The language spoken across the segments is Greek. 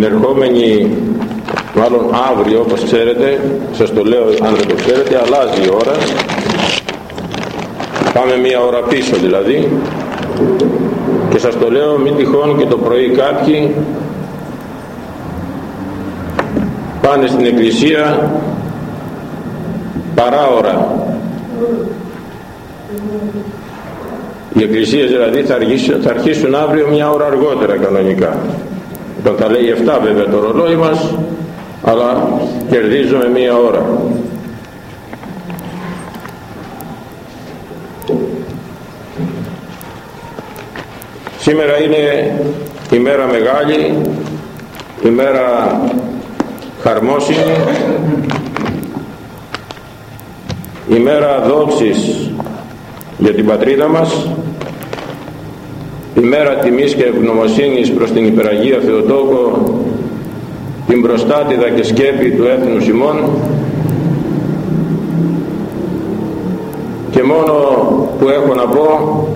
την ερχόμενη μάλλον αύριο όπως ξέρετε σας το λέω αν δεν το ξέρετε αλλάζει η ώρα. Πάμε μία ώρα πίσω δηλαδή. Και σας το λέω μην τυχόν και το πρωί κάποιοι πάνε στην εκκλησία παράωρα οι εκκλησίες δηλαδή θα αρχίσουν, θα αρχίσουν αύριο μια ώρα αργότερα κανονικά το θα λέει 7 βέβαια το ρολόι μας αλλά κερδίζουμε μία ώρα. Σήμερα είναι η μέρα μεγάλη η μέρα χαρμόσυνη η μέρα δόξης για την πατρίδα μας η μέρα τιμής και ευγνωμοσύνης προς την υπεραγία Θεοτόκο την προστάτηδα και σκέπη του έθνους ημών και μόνο που έχω να πω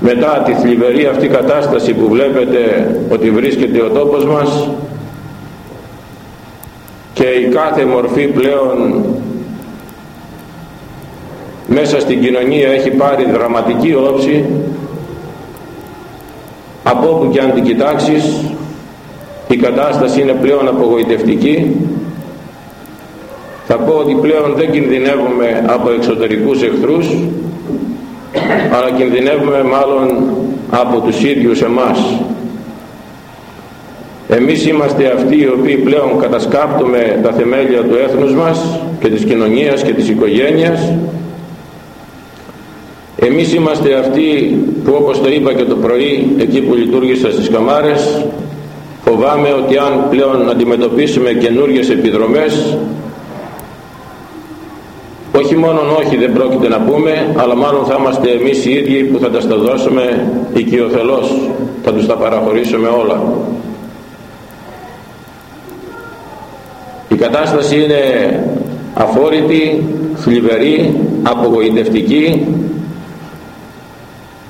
μετά τη θλιβερή αυτή κατάσταση που βλέπετε ότι βρίσκεται ο τόπος μας και η κάθε μορφή πλέον μέσα στην κοινωνία έχει πάρει δραματική όψη από όπου και αν την κοιτάξεις η κατάσταση είναι πλέον απογοητευτική. Θα πω ότι πλέον δεν κινδυνεύουμε από εξωτερικούς εχθρούς αλλά κινδυνεύουμε μάλλον από τους ίδιους εμάς. Εμείς είμαστε αυτοί οι οποίοι πλέον κατασκάπτουμε τα θεμέλια του έθνους μας και της κοινωνίας και της οικογένειας εμείς είμαστε αυτοί που όπως το είπα και το πρωί εκεί που λειτουργήσα στις καμάρες φοβάμαι ότι αν πλέον αντιμετωπίσουμε καινούργιες επιδρομές όχι μόνο όχι δεν πρόκειται να πούμε αλλά μάλλον θα είμαστε εμείς οι ίδιοι που θα τα στα δώσουμε οικειοθελώς θα τους τα παραχωρήσουμε όλα. Η κατάσταση είναι αφόρητη, θλιβερή, απογοητευτική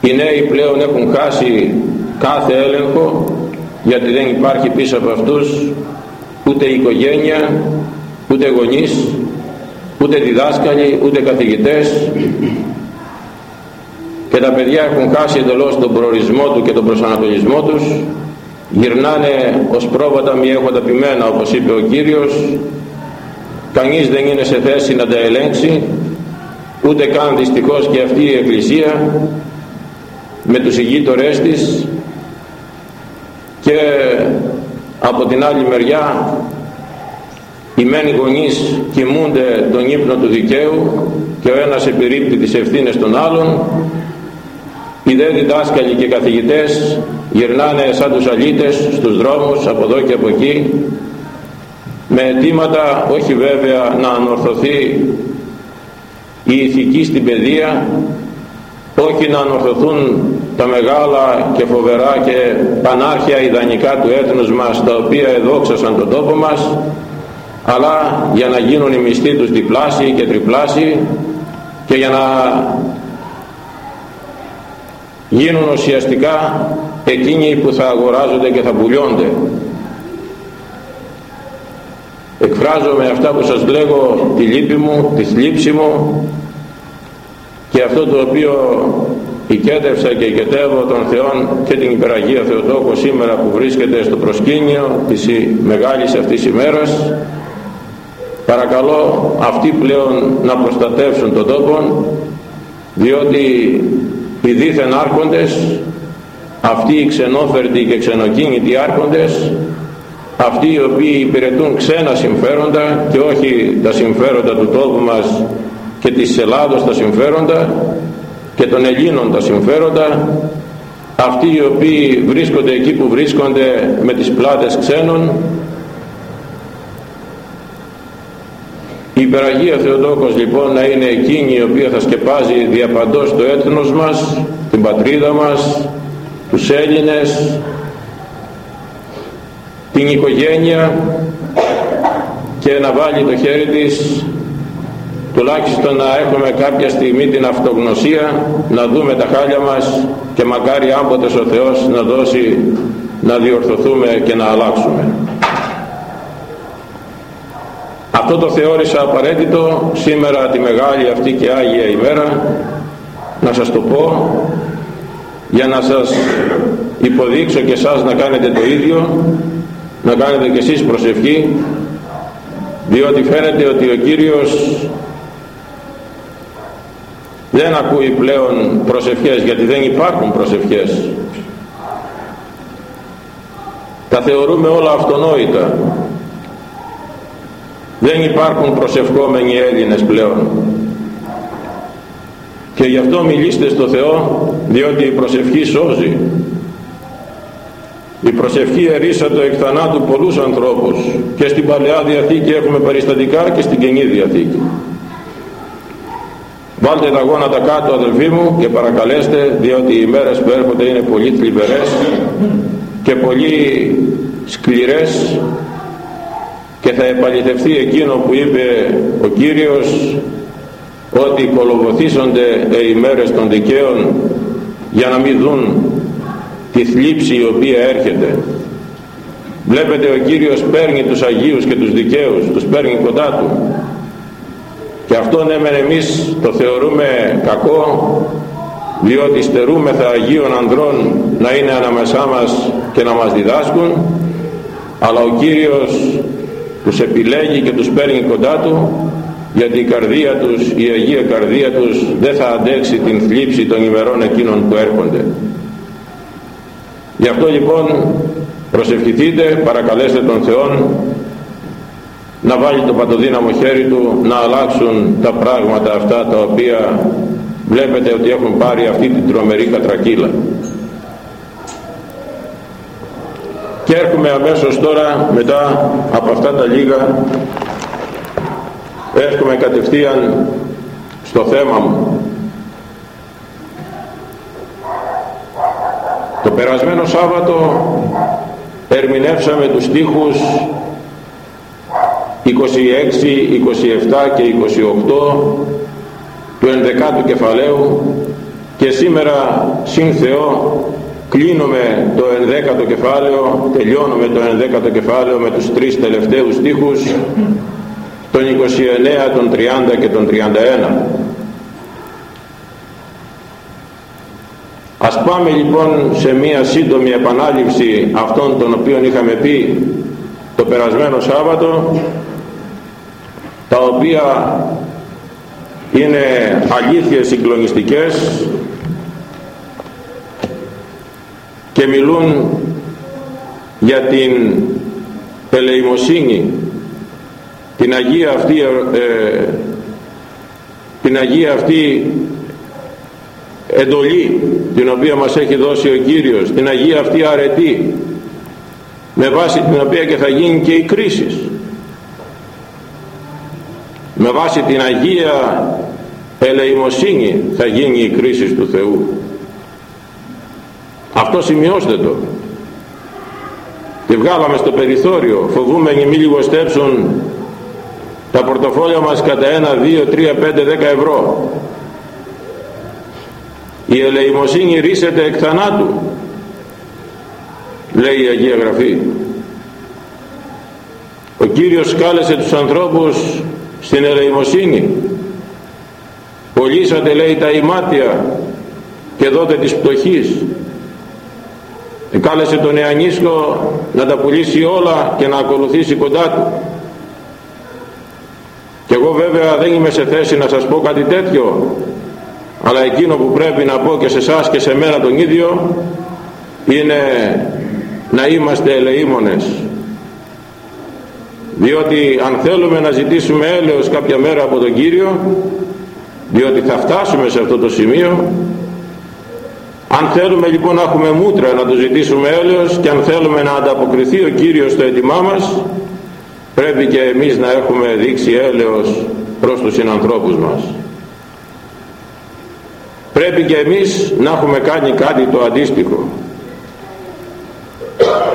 οι νέοι πλέον έχουν χάσει κάθε έλεγχο γιατί δεν υπάρχει πίσω από αυτούς ούτε οικογένεια, ούτε γονείς, ούτε διδάσκαλοι, ούτε καθηγητές. Και τα παιδιά έχουν χάσει εντελώς τον προορισμό του και τον προσανατολισμό τους. Γυρνάνε ως πρόβατα μη έχοντα πειμένα όπως είπε ο Κύριος. Κανείς δεν είναι σε θέση να τα ελέγξει ούτε καν δυστυχώς και αυτή η Εκκλησία με τους ηγείτορές της και από την άλλη μεριά οι μένοι γονείς κοιμούνται τον ύπνο του δικαίου και ο ένας επιρρύπτει τις ευθύνες των άλλων. Οι δε διδάσκαλοι και καθηγητές γυρνάνε σαν τους αλήτες στους δρόμους από εδώ και από εκεί με αιτήματα όχι βέβαια να ανορθωθεί η ηθική στην παιδεία όχι να ανορθωθούν τα μεγάλα και φοβερά και πανάρχια ιδανικά του έθνους μας τα οποία εδόξασαν τον τόπο μας αλλά για να γίνουν οι μισθοί τους διπλάσιοι και τριπλάσιοι και για να γίνουν ουσιαστικά εκείνοι που θα αγοράζονται και θα πουλιώνται. Εκφράζω με αυτά που σας λέγω τη λύπη μου, τη θλίψη μου και αυτό το οποίο οικέτευσα και οικετεύω τον Θεόν και την υπεραγία Θεοτόκο σήμερα που βρίσκεται στο προσκήνιο της μεγάλης αυτής ημέρας παρακαλώ αυτοί πλέον να προστατεύσουν τον τόπο διότι οι δίθεν άρχοντες αυτοί οι ξενόφερτοι και ξενοκίνητοι άρχοντες αυτοί οι οποίοι υπηρετούν ξένα συμφέροντα και όχι τα συμφέροντα του τόπου μας και της Ελλάδος τα συμφέροντα και των Ελλήνων τα συμφέροντα αυτοί οι οποίοι βρίσκονται εκεί που βρίσκονται με τις πλάτες ξένων. Η υπεραγία Θεοτόκος λοιπόν να είναι εκείνη η οποία θα σκεπάζει διαπαντός το έθνος μας την πατρίδα μας τους Έλληνες την οικογένεια και να βάλει το χέρι της τουλάχιστον να έχουμε κάποια στιγμή την αυτογνωσία να δούμε τα χάλια μας και μακάρι άμποτες ο Θεός να δώσει να διορθωθούμε και να αλλάξουμε. Αυτό το θεώρησα απαραίτητο σήμερα τη μεγάλη αυτή και Άγια ημέρα να σας το πω για να σας υποδείξω και σας να κάνετε το ίδιο να κάνετε και εσείς προσευχή διότι φαίνεται ότι ο Κύριος δεν ακούει πλέον προσευχές γιατί δεν υπάρχουν προσευχές. Τα θεωρούμε όλα αυτονόητα. Δεν υπάρχουν προσευχόμενοι Έλληνες πλέον. Και γι' αυτό μιλήστε στο Θεό διότι η προσευχή σώζει. Η προσευχή ερίσατο εκ θανάτου πολλούς ανθρώπους. Και στην Παλαιά Διαθήκη έχουμε περιστατικά και στην Καινή Διαθήκη Βάλτε τα γόνατα κάτω αδελφοί μου και παρακαλέστε διότι οι μέρες που έρχονται είναι πολύ θλιβερές και πολύ σκληρές και θα επαληθευτεί εκείνο που είπε ο Κύριος ότι κολοβοθήσονται οι μέρες των δικαίων για να μην δουν τη θλίψη η οποία έρχεται. Βλέπετε ο Κύριος παίρνει τους Αγίους και τους δικαίους τους παίρνει κοντά Του και αυτό ναι μεν εμείς το θεωρούμε κακό διότι στερούμεθα Αγίων ανδρών να είναι ανάμεσά μας και να μας διδάσκουν αλλά ο Κύριος τους επιλέγει και τους παίρνει κοντά Του γιατί η καρδία τους, η Αγία καρδία τους δεν θα αντέξει την θλίψη των ημερών εκείνων που έρχονται. Γι' αυτό λοιπόν προσευχηθείτε, παρακαλέστε τον Θεό να βάλει το παντοδύναμο χέρι Του να αλλάξουν τα πράγματα αυτά τα οποία βλέπετε ότι έχουν πάρει αυτή την τρομερή κατρακύλα. Και έρχομαι αμέσως τώρα μετά από αυτά τα λίγα έρχομαι κατευθείαν στο θέμα μου. Το περασμένο Σάββατο ερμηνεύσαμε τους στίχους 26, 27 και 28 του 11ου κεφαλαίου και σήμερα συν Θεό κλείνουμε το 11ο κεφάλαιο, τελειώνουμε το 11ο κεφάλαιο με τους τρεις τελευταίους στίχους τον 29, τον 30 και τον 31. Ας πάμε λοιπόν σε μία σύντομη επανάληψη αυτών των οποίων είχαμε πει το περασμένο Σάββατο τα οποία είναι αλήθειες συγκλονιστικές και μιλούν για την ελεημοσύνη την Αγία αυτή ε, την Αγία αυτή εντολή την οποία μας έχει δώσει ο Κύριος την Αγία αυτή αρετή με βάση την οποία και θα γίνει και η κρίση με βάση την Αγία ελεημοσύνη θα γίνει η κρίση του Θεού. Αυτό σημειώστε το. Τη βγάλαμε στο περιθώριο. Φοβούμενοι μη λιγοστέψουν. Τα πορτοφόλια μας κατά 1, 2, 3, 5, 10 ευρώ. Η ελεημοσύνη ρίσεται εκ θανάτου λέει η Αγία Γραφή. Ο Κύριος κάλεσε τους ανθρώπους στην ελεημοσύνη. Πωλήσατε λέει τα ημάτια και δότε της πτωχής. Κάλεσε τον Εανίσκο να τα πουλήσει όλα και να ακολουθήσει κοντά του. Και εγώ βέβαια δεν είμαι σε θέση να σας πω κάτι τέτοιο αλλά εκείνο που πρέπει να πω και σε εσά και σε μένα τον ίδιο είναι να είμαστε ελεήμονες διότι αν θέλουμε να ζητήσουμε έλεος κάποια μέρα από τον Κύριο διότι θα φτάσουμε σε αυτό το σημείο αν θέλουμε λοιπόν να έχουμε μούτρα να το ζητήσουμε έλεος και αν θέλουμε να ανταποκριθεί ο Κύριος στο έτοιμά μας πρέπει και εμείς να έχουμε δείξει έλεος προς τους συνανθρώπους μας. Πρέπει και εμείς να έχουμε κάνει κάτι το αντίστοιχο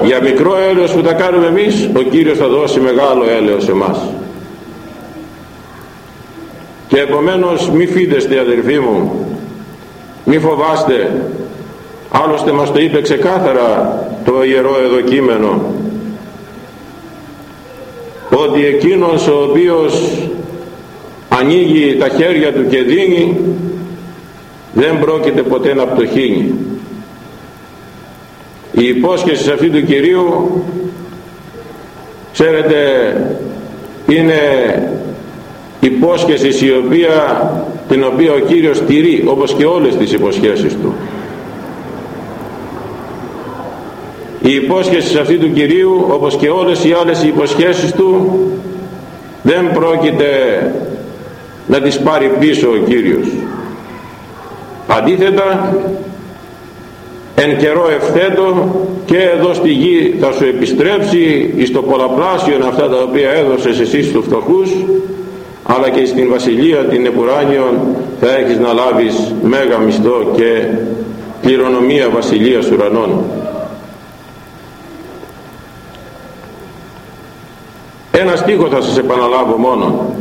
για μικρό έλεος που θα κάνουμε εμείς ο Κύριος θα δώσει μεγάλο έλεος σε εμάς. Και επομένως μη φίδεστε αδερφοί μου. Μη φοβάστε. Άλλωστε μας το είπε ξεκάθαρα το Ιερό εδώ κείμενο. Ότι εκείνος ο οποίος ανοίγει τα χέρια του και δίνει δεν πρόκειται ποτέ να πτωχύνει η υπόσχεση αυτή του Κυρίου ξέρετε είναι υπόσχεση η οποία, την οποία ο Κύριος τηρεί όπως και όλες τις υποσχέσεις του. Η υπόσχεση αυτή του Κυρίου όπως και όλες οι άλλες υποσχέσεις του δεν πρόκειται να τις πάρει πίσω ο Κύριος. Αντίθετα εν καιρό ευθέτω και εδώ στη γη θα σου επιστρέψει εις το πολλαπλάσιο αυτά τα οποία έδωσες εσύ στους φτωχούς αλλά και στην βασιλεία την επουράνιον θα έχεις να λάβεις μέγα μισθό και κληρονομία βασιλείας ουρανών. Ένα στίχο θα σας επαναλάβω μόνο.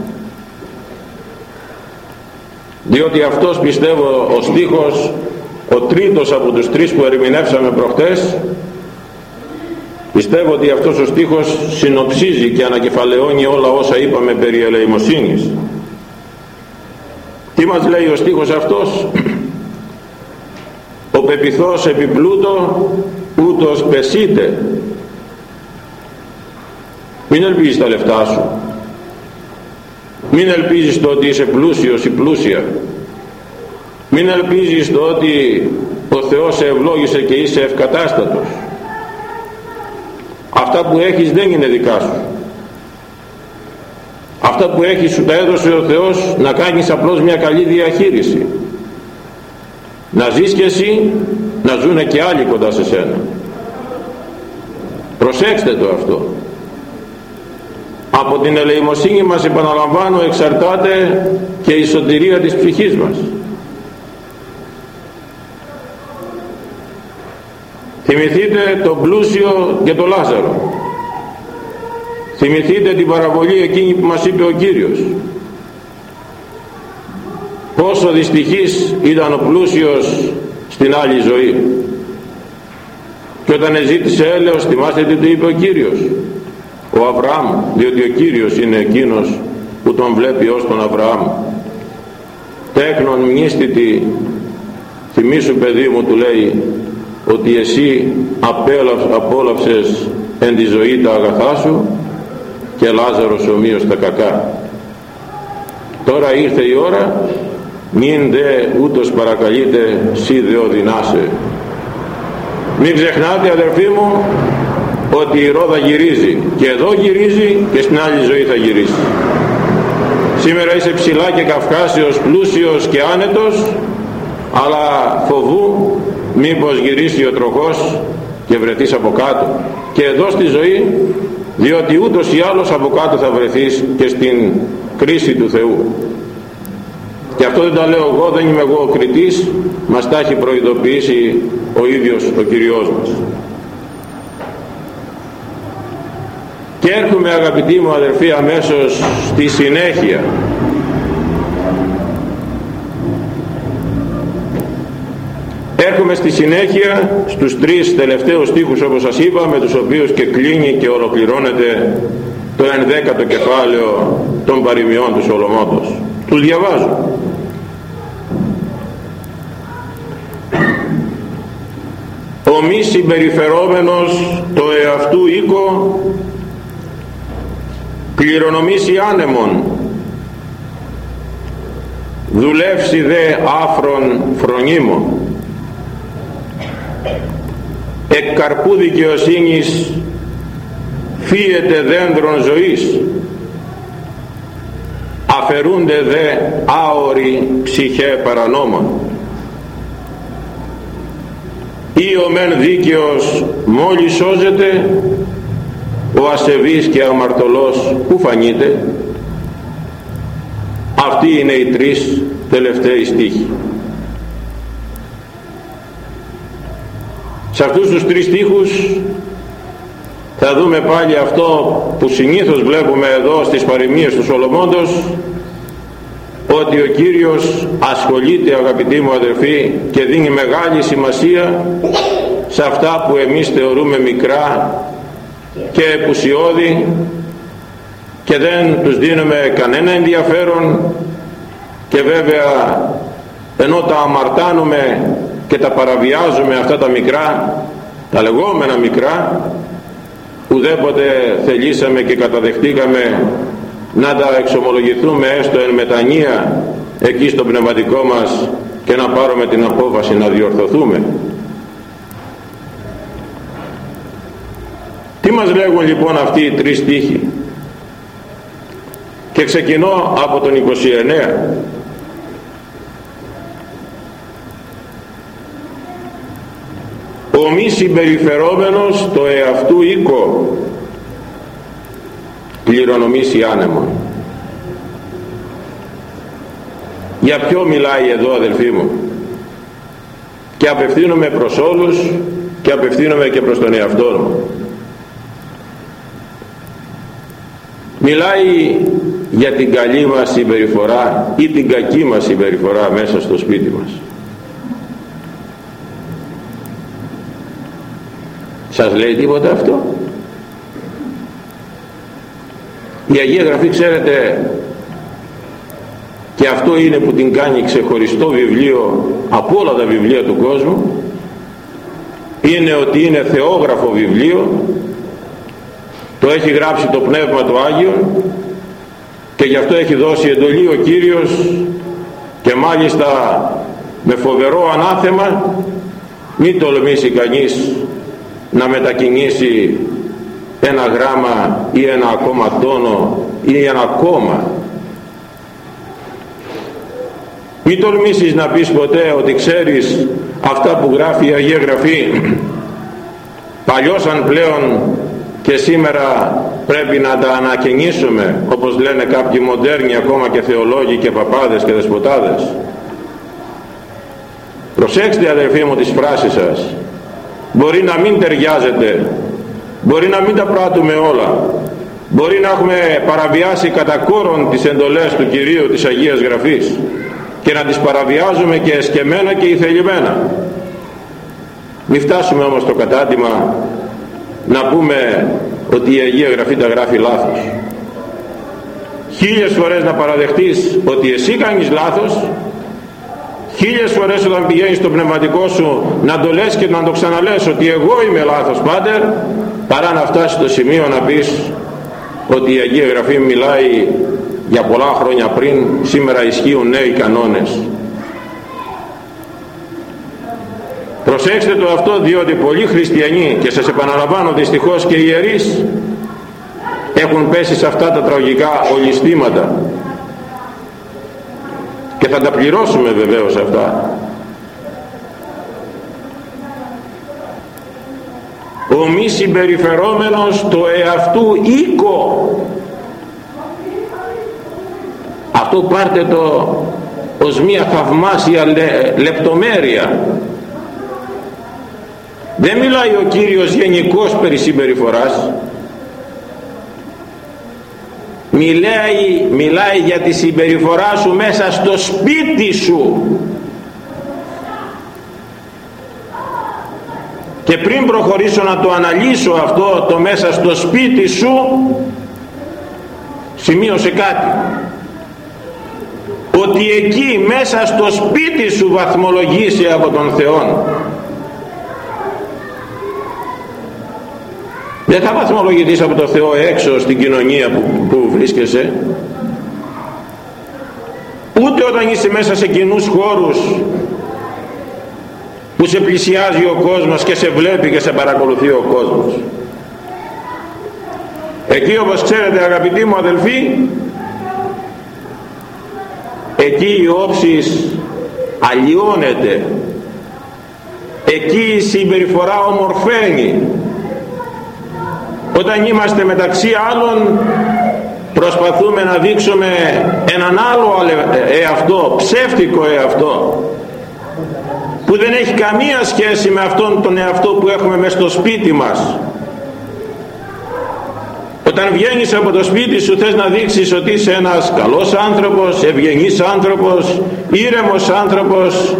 Διότι αυτός πιστεύω ο στίχος ο τρίτος από τους τρεις που ερμηνεύσαμε προχτές πιστεύω ότι αυτός ο στίχος συνοψίζει και ανακεφαλαιώνει όλα όσα είπαμε περί ελεημοσύνης. Τι μας λέει ο στίχος αυτός; Ο πεπιθός επιπλούτο ούτως πεσίτε μην ελπίζεις τα λεφτά σου. Μην ελπίζεις το ότι είσαι πλούσιος ή πλούσια μην ελπίζεις το ότι ο Θεός σε ευλόγησε και είσαι ευκατάστατος. Αυτά που έχεις δεν είναι δικά σου. Αυτά που έχεις σου τα έδωσε ο Θεός να κάνεις απλώς μια καλή διαχείριση. Να ζεις και εσύ να ζουν και άλλοι κοντά σε σένα. Προσέξτε το αυτό. Από την ελεημοσύνη μας επαναλαμβάνω εξαρτάται και η σωτηρία της ψυχής μας θυμηθείτε τον πλούσιο και τον Λάζαρο. Θυμηθείτε την παραβολή εκείνη που μας είπε ο Κύριος. Πόσο δυστυχής ήταν ο πλούσιος στην άλλη ζωή. Και όταν ζήτησε έλεος θυμάστε τι του είπε ο Κύριος. Ο Αβραάμ διότι ο Κύριος είναι εκείνος που τον βλέπει ως τον Αβραάμ. Τέκνον μνήστητη θυμήσου παιδί μου του λέει ότι εσύ απόλαυσες εν τη ζωή τα αγαθά σου και Λάζαρος ομοίως τα κακά. Τώρα ήρθε η ώρα μην δε ούτως παρακαλείτε σύ δεο δυνάσε μην ξεχνάτε αδερφοί μου ότι η ρόδα γυρίζει και εδώ γυρίζει και στην άλλη ζωή θα γυρίσει. Σήμερα είσαι ψηλά και καυκάσιος πλούσιος και άνετος αλλά φοβού μήπως γυρίσει ο τροχός και βρεθείς από κάτω. Και εδώ στη ζωή διότι ούτως ή άλλως από κάτω θα βρεθείς και στην κρίση του Θεού. Και αυτό δεν τα λέω εγώ δεν είμαι εγώ ο κριτής. Μας τα έχει προειδοποιήσει ο ίδιος ο Κυριός μας. Και έρχομαι αγαπητοί μου αδερφοί αμέσως στη συνέχεια Έρχομαι στη συνέχεια στους τρεις τελευταίους στίχους όπως σας είπα με τους οποίους και κλείνει και ολοκληρώνεται το ενδέκατο κεφάλαιο των παροιμιών του Σολομόντος. Τους διαβάζω. Ο μη συμπεριφερόμενος το εαυτού οίκο κληρονομήσει άνεμον δουλεύσει δε άφρον φρονίμων εκ καρπού δικαιοσύνης φύεται δέντρον ζωής. Αφαιρούνται δε άοροι ψυχέ παρανόμων. Ή ο μεν δίκαιος μόλις σώζεται ο ασεβής και αμαρτωλός που φανείται. Αυτοί είναι οι τρεις τελευταίοι στίχοι σε αυτούς τους τρεις στίχους θα δούμε πάλι αυτό που συνήθως βλέπουμε εδώ στις παροιμίες του Σολομώντος ότι ο Κύριος ασχολείται αγαπητοί μου αδερφοί και δίνει μεγάλη σημασία σε αυτά που εμείς θεωρούμε μικρά και επουσιώδη και δεν τους δίνουμε κανένα ενδιαφέρον και βέβαια ενώ τα αμαρτάνουμε και τα παραβιάζουμε αυτά τα μικρά τα λεγόμενα μικρά ουδέποτε θελήσαμε και καταδεχτήκαμε να τα εξομολογηθούμε έστω εν μετανία εκεί στο πνευματικό μας και να πάρουμε την απόφαση να διορθωθούμε. Τι μας λέγουν λοιπόν αυτοί οι τρεις στίχοι; Και ξεκινώ από τον 29 ο μη συμπεριφερόμενος το εαυτού οίκο κληρονομήσει άνεμο για ποιο μιλάει εδώ αδελφοί μου; Και απευθύνομαι προς όλους και απευθύνομαι και προς τον εαυτό μου. Μιλάει για την καλή μας συμπεριφορά ή την κακή μας συμπεριφορά μέσα στο σπίτι μας σας λέει τίποτα αυτό; Η Αγία Γραφή ξέρετε και αυτό είναι που την κάνει ξεχωριστό βιβλίο από όλα τα βιβλία του κόσμου είναι ότι είναι θεόγραφο βιβλίο το έχει γράψει το Πνεύμα του Άγιο και γι' αυτό έχει δώσει εντολή ο Κύριος και μάλιστα με φοβερό ανάθεμα μην τολμήσει κανείς να μετακινήσει ένα γράμμα ή ένα ακόμα τόνο ή ένα κόμμα. Μην τολμήσεις να πεις ποτέ ότι ξέρεις αυτά που γράφει η Αγία Γραφή. Παλιώσαν πλέον και σήμερα πρέπει να τα ανακαινήσουμε όπως λένε κάποιοι μοντέρνοι ακόμα και θεολόγοι και παπάδες και δεσποτάδες. Προσέξτε αδερφοί μου τις φράσεις σας μπορεί να μην ταιριάζεται. Μπορεί να μην τα πράττουμε όλα. Μπορεί να έχουμε παραβιάσει κατά κόρον τις εντολές του Κυρίου της Αγίας Γραφής και να τις παραβιάζουμε και εσκεμένα και ηθελημένα. Μην φτάσουμε όμως το κατάτημα να πούμε ότι η Αγία Γραφή τα γράφει λάθος. Χίλιες φορές να παραδεχτείς ότι εσύ κάνεις λάθος χίλιες φορές όταν πηγαίνεις στο πνευματικό σου να το λες και να το ξαναλες ότι εγώ είμαι λάθος πάτερ παρά να φτάσει στο σημείο να πεις ότι η Αγία Γραφή μιλάει για πολλά χρόνια πριν σήμερα ισχύουν νέοι κανόνες. Προσέξτε το αυτό διότι πολλοί χριστιανοί και σας επαναλαμβάνω δυστυχώς και οι ιερείς έχουν πέσει σε αυτά τα τραγικά ολιστήματα και θα τα πληρώσουμε βεβαίως αυτά. Ο μη συμπεριφερόμενος το εαυτού οίκο. Αυτό πάρτε το ως μια θαυμάσια λεπτομέρεια. Δεν μιλάει ο Κύριος γενικός περί συμπεριφοράς μιλάει, μιλάει για τη συμπεριφορά σου μέσα στο σπίτι σου. Και πριν προχωρήσω να το αναλύσω αυτό το μέσα στο σπίτι σου σημείωσε κάτι. Ότι εκεί μέσα στο σπίτι σου βαθμολογείσαι από τον Θεό δεν θα βαθμολογηθείς από τον Θεό έξω στην κοινωνία που, που βρίσκεσαι. Ούτε όταν είσαι μέσα σε κοινούς χώρους που σε πλησιάζει ο κόσμος και σε βλέπει και σε παρακολουθεί ο κόσμος. Εκεί όπως ξέρετε αγαπητοί μου αδελφοί εκεί η όψης αλλοιώνεται. Εκεί η συμπεριφορά ομορφαίνει όταν είμαστε μεταξύ άλλων προσπαθούμε να δείξουμε έναν άλλο εαυτό, ψεύτικο εαυτό που δεν έχει καμία σχέση με αυτόν τον εαυτό που έχουμε μέσα στο σπίτι μας όταν βγαίνεις από το σπίτι σου θες να δείξεις ότι είσαι ένας καλός άνθρωπος, ευγενής άνθρωπος, ήρεμος άνθρωπος,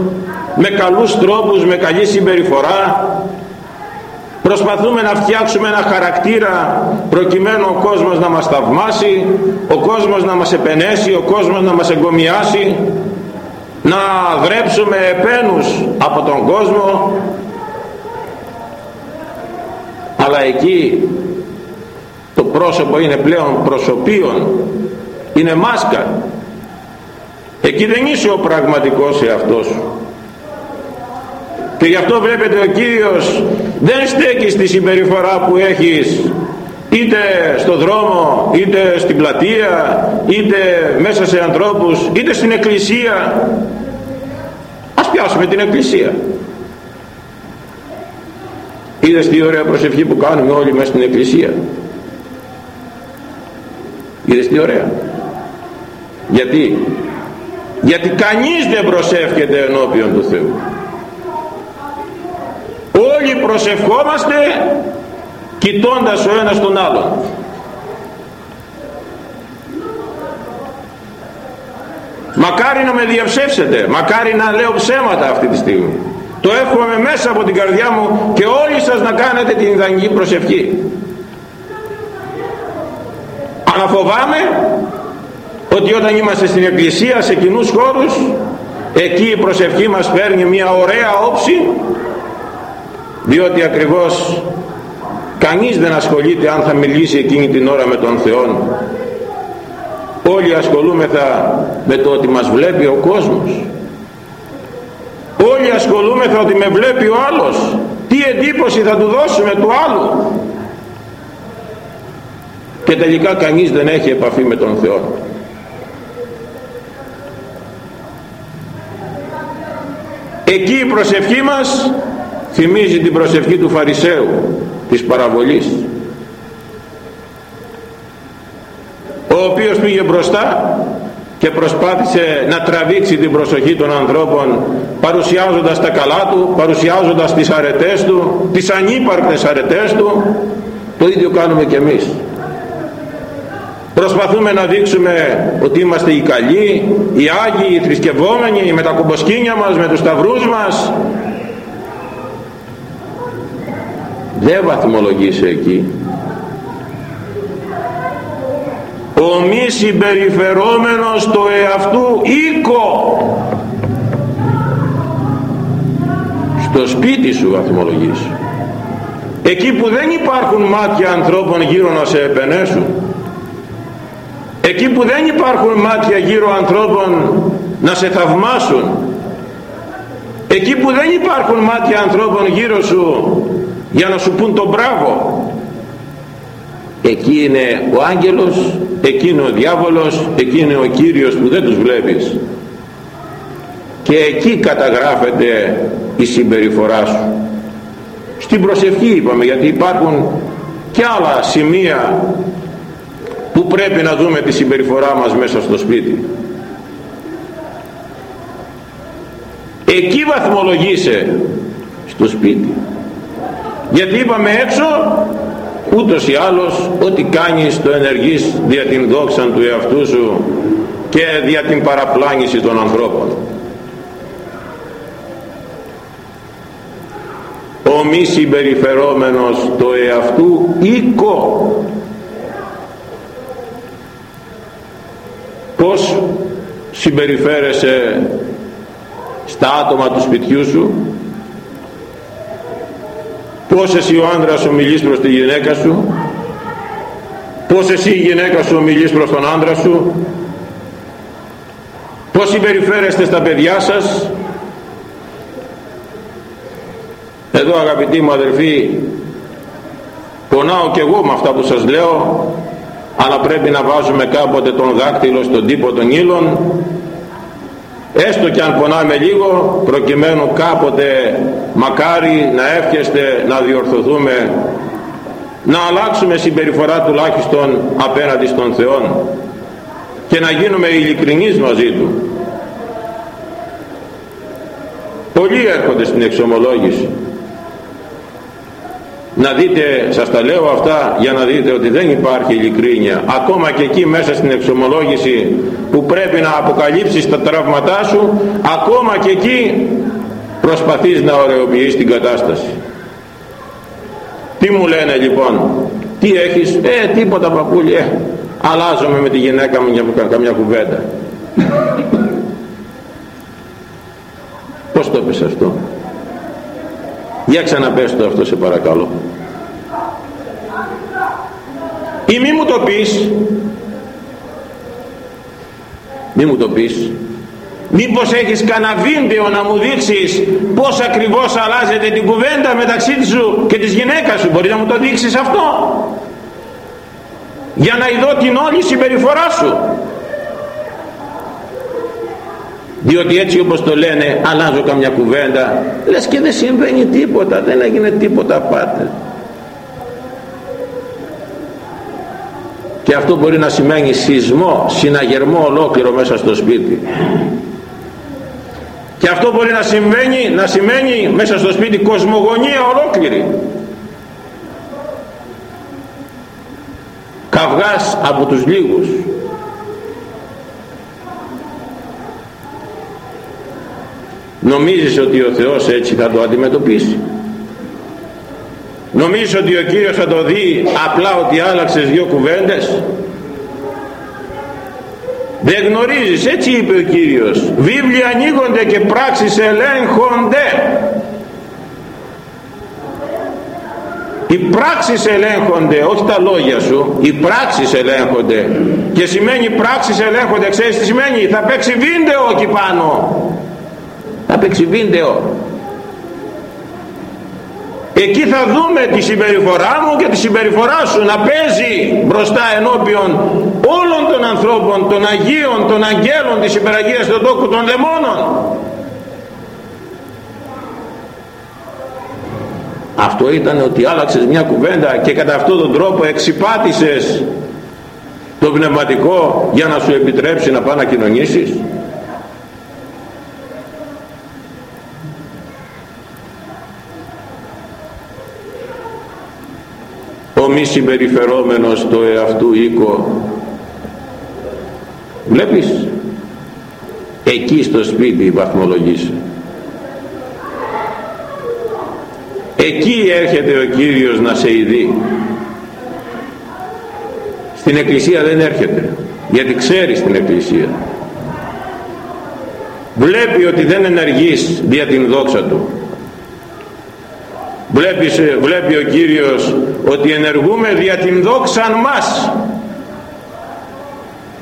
με καλούς τρόπους, με καλή συμπεριφορά. Προσπαθούμε να φτιάξουμε ένα χαρακτήρα προκειμένου ο κόσμος να μας θαυμάσει, ο κόσμος να μας επενέσει, ο κόσμος να μας εγκομιάσει, να δρέψουμε επένους από τον κόσμο, αλλά εκεί το πρόσωπο είναι πλέον προσωπίον είναι μάσκα. Εκεί δεν είσαι ο πραγματικός εαυτός σου και γι' αυτό βλέπετε ο Κύριος δεν στέκει στη συμπεριφορά που έχεις είτε στο δρόμο είτε στην πλατεία είτε μέσα σε ανθρώπους είτε στην εκκλησία. Ας πιάσουμε την εκκλησία. Είδες τι ωραία προσευχή που κάνουμε όλοι μέσα στην εκκλησία. Είδες τι ωραία. Γιατί; Γιατί κανείς δεν προσεύχεται ενώπιον του Θεού όλοι προσευχόμαστε κοιτώντας ο ένας τον άλλον. Μακάρι να με διαψεύσετε μακάρι να λέω ψέματα αυτή τη στιγμή. Το εύχομαι μέσα από την καρδιά μου και όλοι σας να κάνετε την ιδανική προσευχή. Αλλά φοβάμαι ότι όταν είμαστε στην εκκλησία σε κοινούς χώρους εκεί η προσευχή μας παίρνει μια ωραία όψη διότι ακριβώς κανείς δεν ασχολείται αν θα μιλήσει εκείνη την ώρα με τον Θεό όλοι ασχολούμεθα με το ότι μας βλέπει ο κόσμος. Όλοι ασχολούμεθα ότι με βλέπει ο άλλος. Τι εντύπωση θα του δώσουμε του άλλου. Και τελικά κανείς δεν έχει επαφή με τον Θεό εκεί η προσευχή μας θυμίζει την προσευχή του Φαρισαίου της παραβολής. Ο οποίος πήγε μπροστά και προσπάθησε να τραβήξει την προσοχή των ανθρώπων παρουσιάζοντας τα καλά του, παρουσιάζοντας τις αρετές του, τις ανύπαρκτες αρετές του. Το ίδιο κάνουμε και εμείς. Προσπαθούμε να δείξουμε ότι είμαστε οι καλοί, οι Άγιοι, οι θρησκευόμενοι με τα κουμποσκίνια μας, με τους σταυρούς μας δεν βαθμολογείσαι εκεί. Ο μη συμπεριφερόμενος το εαυτού οίκο. Στο σπίτι σου βαθμολογείς. Εκεί που δεν υπάρχουν μάτια ανθρώπων γύρω να σε επενέσουν. Εκεί που δεν υπάρχουν μάτια γύρω ανθρώπων να σε θαυμάσουν. Εκεί που δεν υπάρχουν μάτια ανθρώπων γύρω σου για να σου πούν τον μπράβο. Εκεί είναι ο άγγελος εκεί είναι ο διάβολος εκεί είναι ο Κύριος που δεν τους βλέπεις. Και εκεί καταγράφεται η συμπεριφορά σου. Στην προσευχή είπαμε γιατί υπάρχουν και άλλα σημεία που πρέπει να δούμε τη συμπεριφορά μας μέσα στο σπίτι. Εκεί βαθμολογείσαι στο σπίτι γιατί είπαμε έξω ούτως ή άλλως ό,τι κάνεις το ενεργείς δια την δόξα του εαυτού σου και δια την παραπλάνηση των ανθρώπων. Ο μη συμπεριφερόμενος το εαυτού οίκο. Πως συμπεριφέρεσαι στα άτομα του σπιτιού σου; Πως εσύ ο άντρας ομιλείς προς τη γυναίκα σου. Πως εσύ η γυναίκα σου ομιλείς προς τον άντρα σου. Πως συμπεριφέρεστε στα παιδιά σας. Εδώ αγαπητοί μου αδερφοί πονάω και εγώ με αυτά που σας λέω αλλά πρέπει να βάζουμε κάποτε τον δάκτυλο στον τύπο των ύλων. Έστω και αν πονάμε λίγο προκειμένου κάποτε μακάρι να εύχεστε να διορθωθούμε να αλλάξουμε συμπεριφορά τουλάχιστον απέναντι στον Θεό και να γίνουμε ειλικρινείς μαζί Του. Πολλοί έρχονται στην εξομολόγηση. Να δείτε, σας τα λέω αυτά για να δείτε ότι δεν υπάρχει ειλικρίνεια. Ακόμα και εκεί μέσα στην εξομολόγηση που πρέπει να αποκαλύψεις τα τραύματά σου ακόμα και εκεί προσπαθείς να ωρεοποιείς την κατάσταση. Τι μου λένε λοιπόν τι έχεις; Ε τίποτα παππούλη ε, αλλάζομαι με τη γυναίκα μου για καμιά κουβέντα. Πως το πες αυτό; Για ξαναπες το αυτό σε παρακαλώ. Ή μη μου το πεις. Μη μου το πεις μήπως έχεις κανένα βίντεο να μου δείξεις πως ακριβώς αλλάζεται την κουβέντα μεταξύ σου και της γυναίκας σου; Μπορεί να μου το δείξεις αυτό; Για να ειδώ την όλη συμπεριφορά σου. Διότι έτσι όπως το λένε αλλάζω καμιά κουβέντα. Λες και δεν συμβαίνει τίποτα δεν έγινε τίποτα πάτε και αυτό μπορεί να σημαίνει σεισμό συναγερμό ολόκληρο μέσα στο σπίτι και αυτό μπορεί να σημαίνει, να σημαίνει μέσα στο σπίτι κοσμογονία ολόκληρη. Καυγάς από τους λίγους. Νομίζεις ότι ο Θεός έτσι θα το αντιμετωπίσει. Νομίζεις ότι ο Κύριος θα το δει απλά ότι άλλαξες δύο κουβέντες δεν γνωρίζεις έτσι είπε ο Κύριος. Βίβλοι ανοίγονται και πράξεις ελέγχονται. Οι πράξεις ελέγχονται όχι τα λόγια σου. Οι πράξεις ελέγχονται. Και σημαίνει πράξεις ελέγχονται. Ξέρεις τι σημαίνει; Θα παίξει βίντεο εκεί πάνω. Θα παίξει βίντεο εκεί θα δούμε τη συμπεριφορά μου και τη συμπεριφορά σου να παίζει μπροστά ενώπιον όλων των ανθρώπων των Αγίων, των Αγγέλων της υπεραγίας των τόκου των δαιμόνων. Αυτό ήταν ότι άλλαξες μια κουβέντα και κατά αυτόν τον τρόπο εξυπάτησες το πνευματικό για να σου επιτρέψει να πάει να κοινωνήσεις μη συμπεριφερόμενος στο εαυτού οίκο. Βλέπεις; Εκεί στο σπίτι βαθμολογήσει εκεί έρχεται ο Κύριος να σε ειδεί. Στην εκκλησία δεν έρχεται γιατί ξέρεις την εκκλησία. Βλέπει ότι δεν ενεργείς δια την δόξα του Βλέπεις, βλέπει ο Κύριος ότι ενεργούμε δια την δόξαν μας.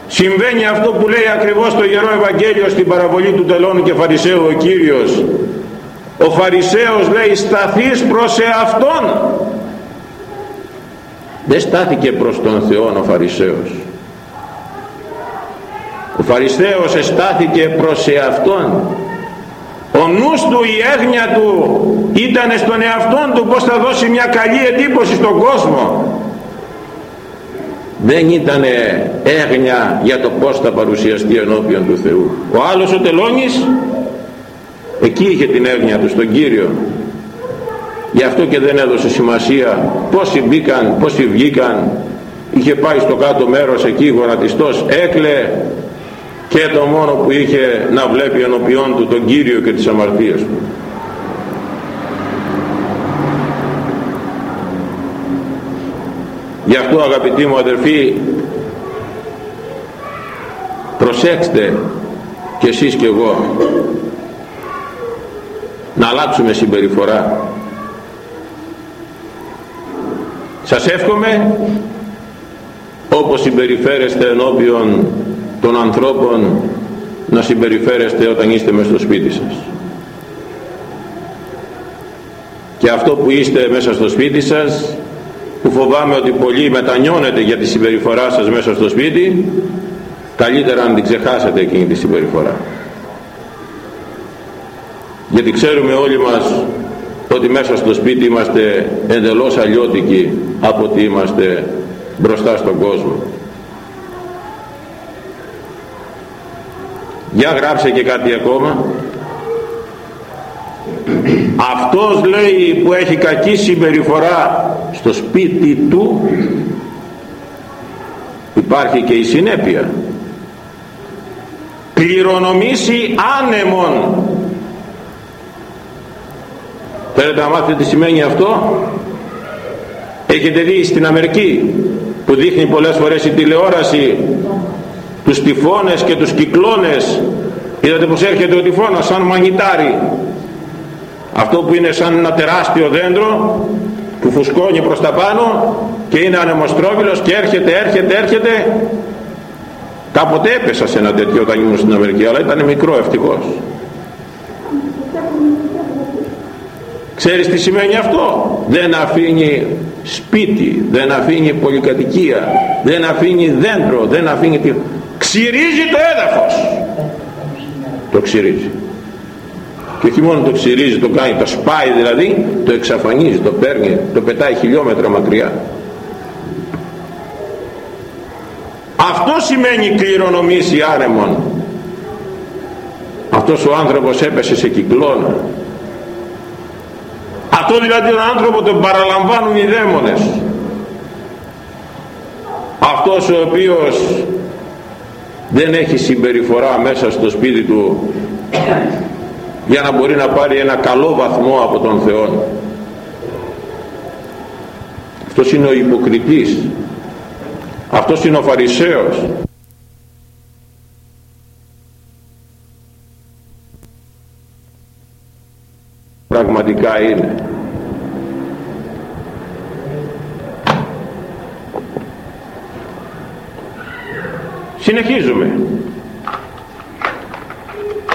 Συμβαίνει αυτό που λέει ακριβώς το Ιερό Ευαγγέλιο στην παραβολή του τελώνου και Φαρισαίου ο Κύριος. Ο Φαρισαίος λέει σταθείς προς εαυτόν δεν στάθηκε προς τον Θεό ο Φαρισαίος. Ο Φαρισαίος εστάθηκε προς εαυτόν ο νους του η έγνοια του ήταν στον εαυτόν του πως θα δώσει μια καλή εντύπωση στον κόσμο. Δεν ήταν έγνοια για το πως θα παρουσιαστεί ενώπιον του Θεού. Ο άλλος ο τελώνης εκεί είχε την έγνοια του στον Κύριο. Γι' αυτό και δεν έδωσε σημασία πόσοι μπήκαν, πόσοι βγήκαν. Είχε πάει στο κάτω μέρος εκεί γονατιστός έκλε και το μόνο που είχε να βλέπει ενωπιόν του τον Κύριο και τις αμαρτίες του. Γι' αυτό αγαπητοί μου αδερφοί προσέξτε και εσείς και εγώ να αλλάξουμε συμπεριφορά. Σας εύχομαι όπως συμπεριφέρεστε ενώπιον των ανθρώπων να συμπεριφέρεστε όταν είστε μέσα στο σπίτι σας. Και αυτό που είστε μέσα στο σπίτι σας που φοβάμαι ότι πολλοί μετανιώνετε για τη συμπεριφορά σας μέσα στο σπίτι καλύτερα να την ξεχάσετε εκείνη τη συμπεριφορά. Γιατί ξέρουμε όλοι μας ότι μέσα στο σπίτι είμαστε εντελώς αλλιώτικοι από ότι είμαστε μπροστά στον κόσμο για γράψε και κάτι ακόμα. Αυτός λέει που έχει κακή συμπεριφορά στο σπίτι του υπάρχει και η συνέπεια. Κληρονομήσει άνεμον. Θέλετε να μάθετε τι σημαίνει αυτό; Έχετε δει στην Αμερική που δείχνει πολλές φορές η τηλεόραση τους τυφώνες και τους κυκλώνες. Είδατε πως έρχεται ο τυφώνας σαν μαγνητάρι. Αυτό που είναι σαν ένα τεράστιο δέντρο που φουσκώνει προς τα πάνω και είναι ανεμοστρόβιλος και έρχεται, έρχεται, έρχεται. Κάποτε έπεσα σε ένα τέτοιο όταν ήμουν στην Αμερική αλλά ήταν μικρό ευτυχώς. Ξέρεις τι σημαίνει αυτό; Δεν αφήνει σπίτι δεν αφήνει πολυκατοικία δεν αφήνει δέντρο δεν αφήνει ξυρίζει το έδαφος. Το ξυρίζει. Και όχι μόνο το ξυρίζει το κάνει το σπάει δηλαδή το εξαφανίζει το παίρνει το πετάει χιλιόμετρα μακριά. Αυτό σημαίνει κληρονομήσει άνεμον αυτός ο άνθρωπος έπεσε σε κυκλώνα. Αυτό δηλαδή τον άνθρωπο τον παραλαμβάνουν οι δαίμονες. Αυτός ο οποίος δεν έχει συμπεριφορά μέσα στο σπίτι του για να μπορεί να πάρει ένα καλό βαθμό από τον Θεό. Αυτός είναι ο υποκριτής. Αυτός είναι ο Φαρισαίος. Πραγματικά είναι συνεχίζουμε.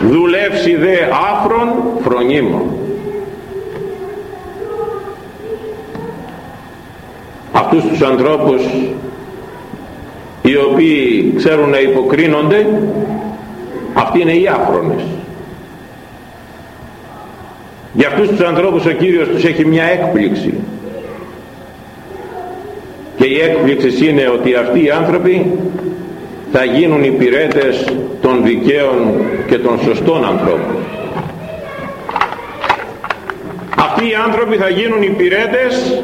Δουλεύσει δε άφρον φρονίμων αυτούς τους ανθρώπους οι οποίοι ξέρουν να υποκρίνονται αυτοί είναι οι άφρονες. Για αυτούς τους ανθρώπους ο Κύριος τους έχει μια έκπληξη. Και η έκπληξη είναι ότι αυτοί οι άνθρωποι θα γίνουν υπηρέτες των δικαίων και των σωστών ανθρώπων. Αυτοί οι άνθρωποι θα γίνουν υπηρέτες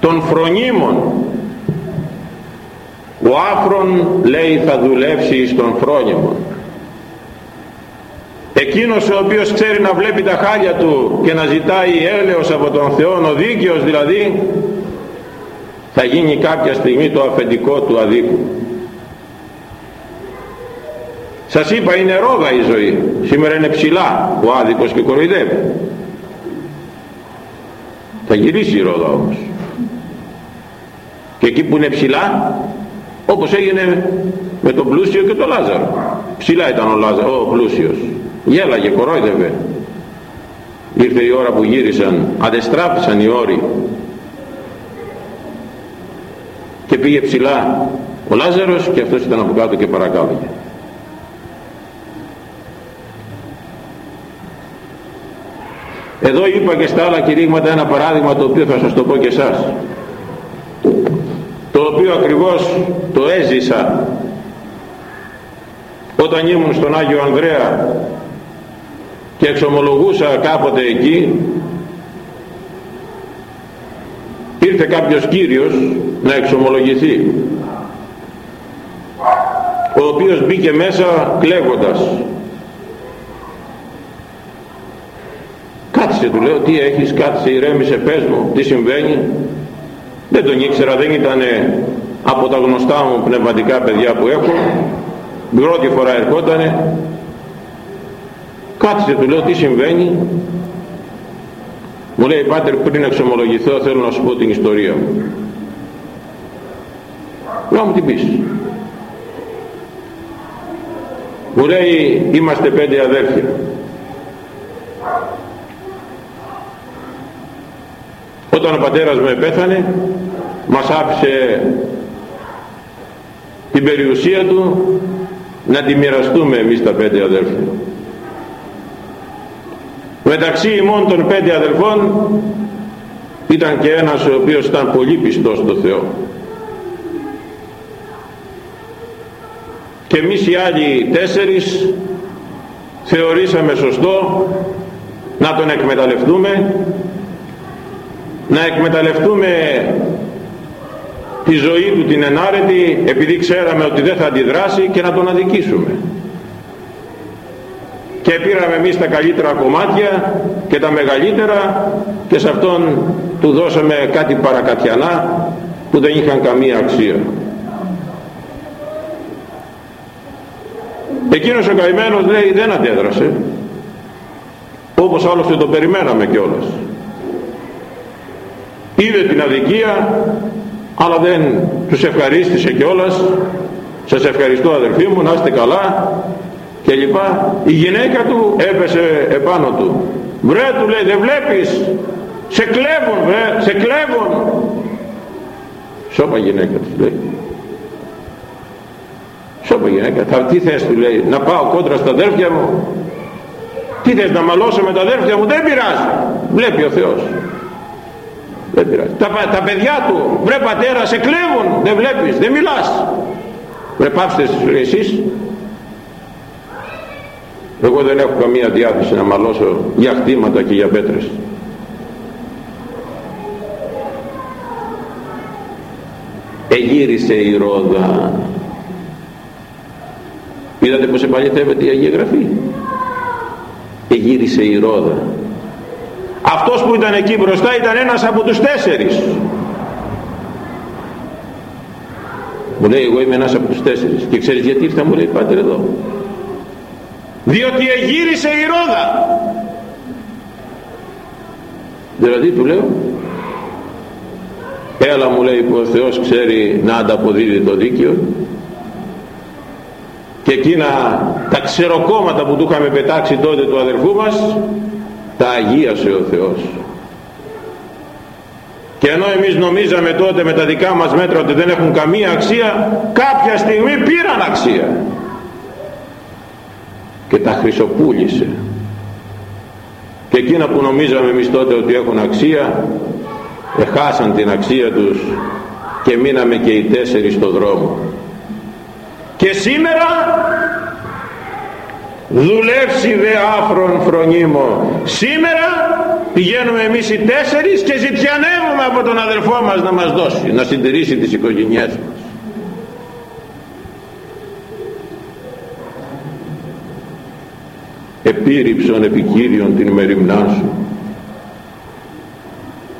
των φρονίμων. Ο άφρον λέει θα δουλέψει στον φρόνιμο. Εκείνος ο οποίος ξέρει να βλέπει τα χάλια του και να ζητάει έλεος από τον Θεό ο δίκαιος δηλαδή θα γίνει κάποια στιγμή το αφεντικό του αδίκου. Σας είπα είναι ρόδα η ζωή. Σήμερα είναι ψηλά ο άδικος και κοροϊδεύει. Θα γυρίσει η ρόδα όμως. Και εκεί που είναι ψηλά όπως έγινε με τον πλούσιο και τον Λάζαρο. Ψηλά ήταν ο, Λάζαρο, ο πλούσιος. Γέλαγε, κορόιδευε. Ήρθε η ώρα που γύρισαν αντεστράφησαν οι όροι και πήγε ψηλά ο Λάζαρος και αυτός ήταν από κάτω και παρακάλεγε εδώ είπα και στα άλλα κηρύγματα ένα παράδειγμα το οποίο θα σας το πω και εσάς. Το οποίο ακριβώς το έζησα όταν ήμουν στον Άγιο Ανδρέα και εξομολογούσα κάποτε εκεί ήρθε κάποιος Κύριος να εξομολογηθεί ο οποίος μπήκε μέσα κλαίγοντας. Κάτσε του λέω τι έχεις κάτσε ηρέμησε πες μου τι συμβαίνει δεν τον ήξερα δεν ήταν από τα γνωστά μου πνευματικά παιδιά που έχω. Πρώτη φορά ερχότανε. Κάτσε του λέω τι συμβαίνει μου λέει πάτερ πριν εξομολογηθώ θέλω να σου πω την ιστορία. Μου λέω μου την πεις. Μου λέει είμαστε πέντε αδέρφια. Όταν ο πατέρας μου επέθανε μας άφησε την περιουσία του να τη μοιραστούμε εμείς τα πέντε αδέρφια μεταξύ ημών των πέντε αδελφών ήταν και ένας ο οποίος ήταν πολύ πιστός στο Θεό. Και εμείς οι άλλοι τέσσερις θεωρήσαμε σωστό να τον εκμεταλλευτούμε να εκμεταλλευτούμε τη ζωή του την ενάρετη επειδή ξέραμε ότι δεν θα αντιδράσει και να τον αδικήσουμε και πήραμε εμείς τα καλύτερα κομμάτια και τα μεγαλύτερα και σε αυτόν του δώσαμε κάτι παρακατιανά που δεν είχαν καμία αξία. Εκείνος ο καημένος λέει δεν αντέδρασε όπως άλλωστε το περιμέναμε κιόλας. Είδε την αδικία αλλά δεν τους ευχαρίστησε κιόλας. Σας ευχαριστώ αδερφοί μου να είστε καλά και λοιπά η γυναίκα του έπεσε επάνω του. Βρε του λέει δεν βλέπεις; Σε κλέβουν βρε σε κλέβουν σώπα γυναίκα του λέει. Σώπα γυναίκα θα, τι θες του λέει να πάω κόντρα στα αδέρφια μου τι θες να μαλώσω με τα αδέρφια μου δεν πειράζει βλέπει ο Θεός. Δεν πειράζει. Τα, τα παιδιά του βρε πατέρα σε κλέβουν δεν βλέπεις δεν μιλάς βρε πάψτε εσείς εγώ δεν έχω καμία διάθεση να μαλώσω για χτήματα και για πέτρες. Εγύρισε η ρόδα. Είδατε πως επαληθεύεται η Αγία Γραφή; Εγύρισε η ρόδα. Αυτός που ήταν εκεί μπροστά ήταν ένας από τους τέσσερις. Μου λέει εγώ είμαι ένας από τους τέσσερις και ξέρεις γιατί ήρθα μου λέει πάτερ εδώ διότι εγύρισε η ρόδα. Δηλαδή του λέω έλα μου λέει που ο Θεός ξέρει να ανταποδίδει το δίκαιο και εκείνα τα ξεροκόμματα που του είχαμε πετάξει τότε του αδερφού μας τα αγίασε ο Θεός και ενώ εμείς νομίζαμε τότε με τα δικά μας μέτρα ότι δεν έχουν καμία αξία κάποια στιγμή πήραν αξία και τα χρυσοπούλησε. Και εκείνα που νομίζαμε εμείς τότε ότι έχουν αξία εχάσαν την αξία τους και μείναμε και οι τέσσερις στο δρόμο. Και σήμερα δουλεύσει δε άφρον φρονίμο σήμερα πηγαίνουμε εμείς οι τέσσερις και ζητιανεύουμε από τον αδελφό μας να μας δώσει να συντηρήσει τις οικογένειές μας επίρρηψον επικύριον την μεριμνά σου.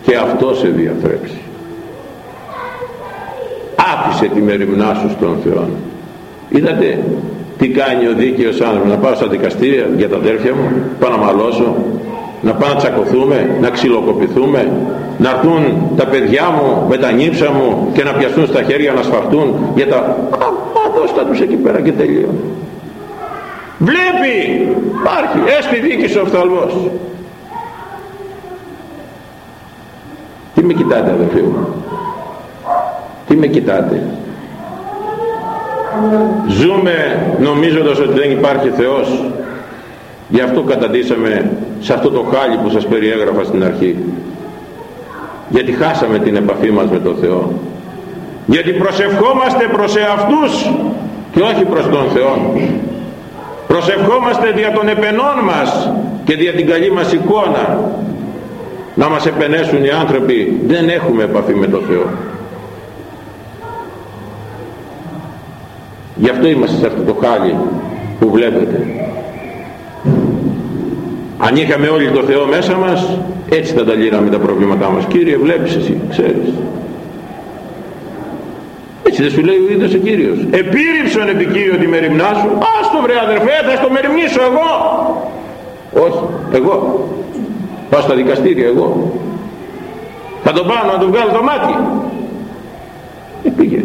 Και αυτό σε διαφρέψει άφησε τη μεριμνά σου στον Θεό. Είδατε τι κάνει ο δίκαιος άνθρωπος. Να πάω στα δικαστήρια για τα αδέρφια μου πάω να μαλώσω να πάω να τσακωθούμε να ξυλοκοπηθούμε να έρθουν τα παιδιά μου με τα νύψα μου και να πιαστούν στα χέρια να σφαχτούν για τα α, δώστα τους εκεί πέρα και τελείω βλέπει! Υπάρχει έσπη δίκης ο οφθαλμός. Τι με κοιτάτε αδελφοί μου; Τι με κοιτάτε; Ζούμε νομίζοντας ότι δεν υπάρχει Θεός. Γι' αυτό καταντήσαμε σε αυτό το χάλι που σας περιέγραφα στην αρχή. Γιατί χάσαμε την επαφή μας με τον Θεό. Γιατί προσευχόμαστε προς εαυτούς και όχι προς τον Θεό προσευχόμαστε δια των επενών μας και δια την καλή μας εικόνα. Να μας επενέσουν οι άνθρωποι δεν έχουμε επαφή με τον Θεό. Γι' αυτό είμαστε σε αυτό το χάλι που βλέπετε. Αν είχαμε όλοι το Θεό μέσα μας έτσι θα τα λύναμε τα προβλήματά μας. Κύριε βλέπεις εσύ ξέρεις έτσι δεν σου λέει ο ίδιος ο Κύριος. Επίρρυψον επί Κύριο τη μεριμνά σου. Ας το βρε αδερφέ θα στο μεριμνήσω εγώ. Όχι εγώ. Πάω στα δικαστήρια εγώ. Θα τον πάω να τον βγάλω το μάτι. Ε, πήγε.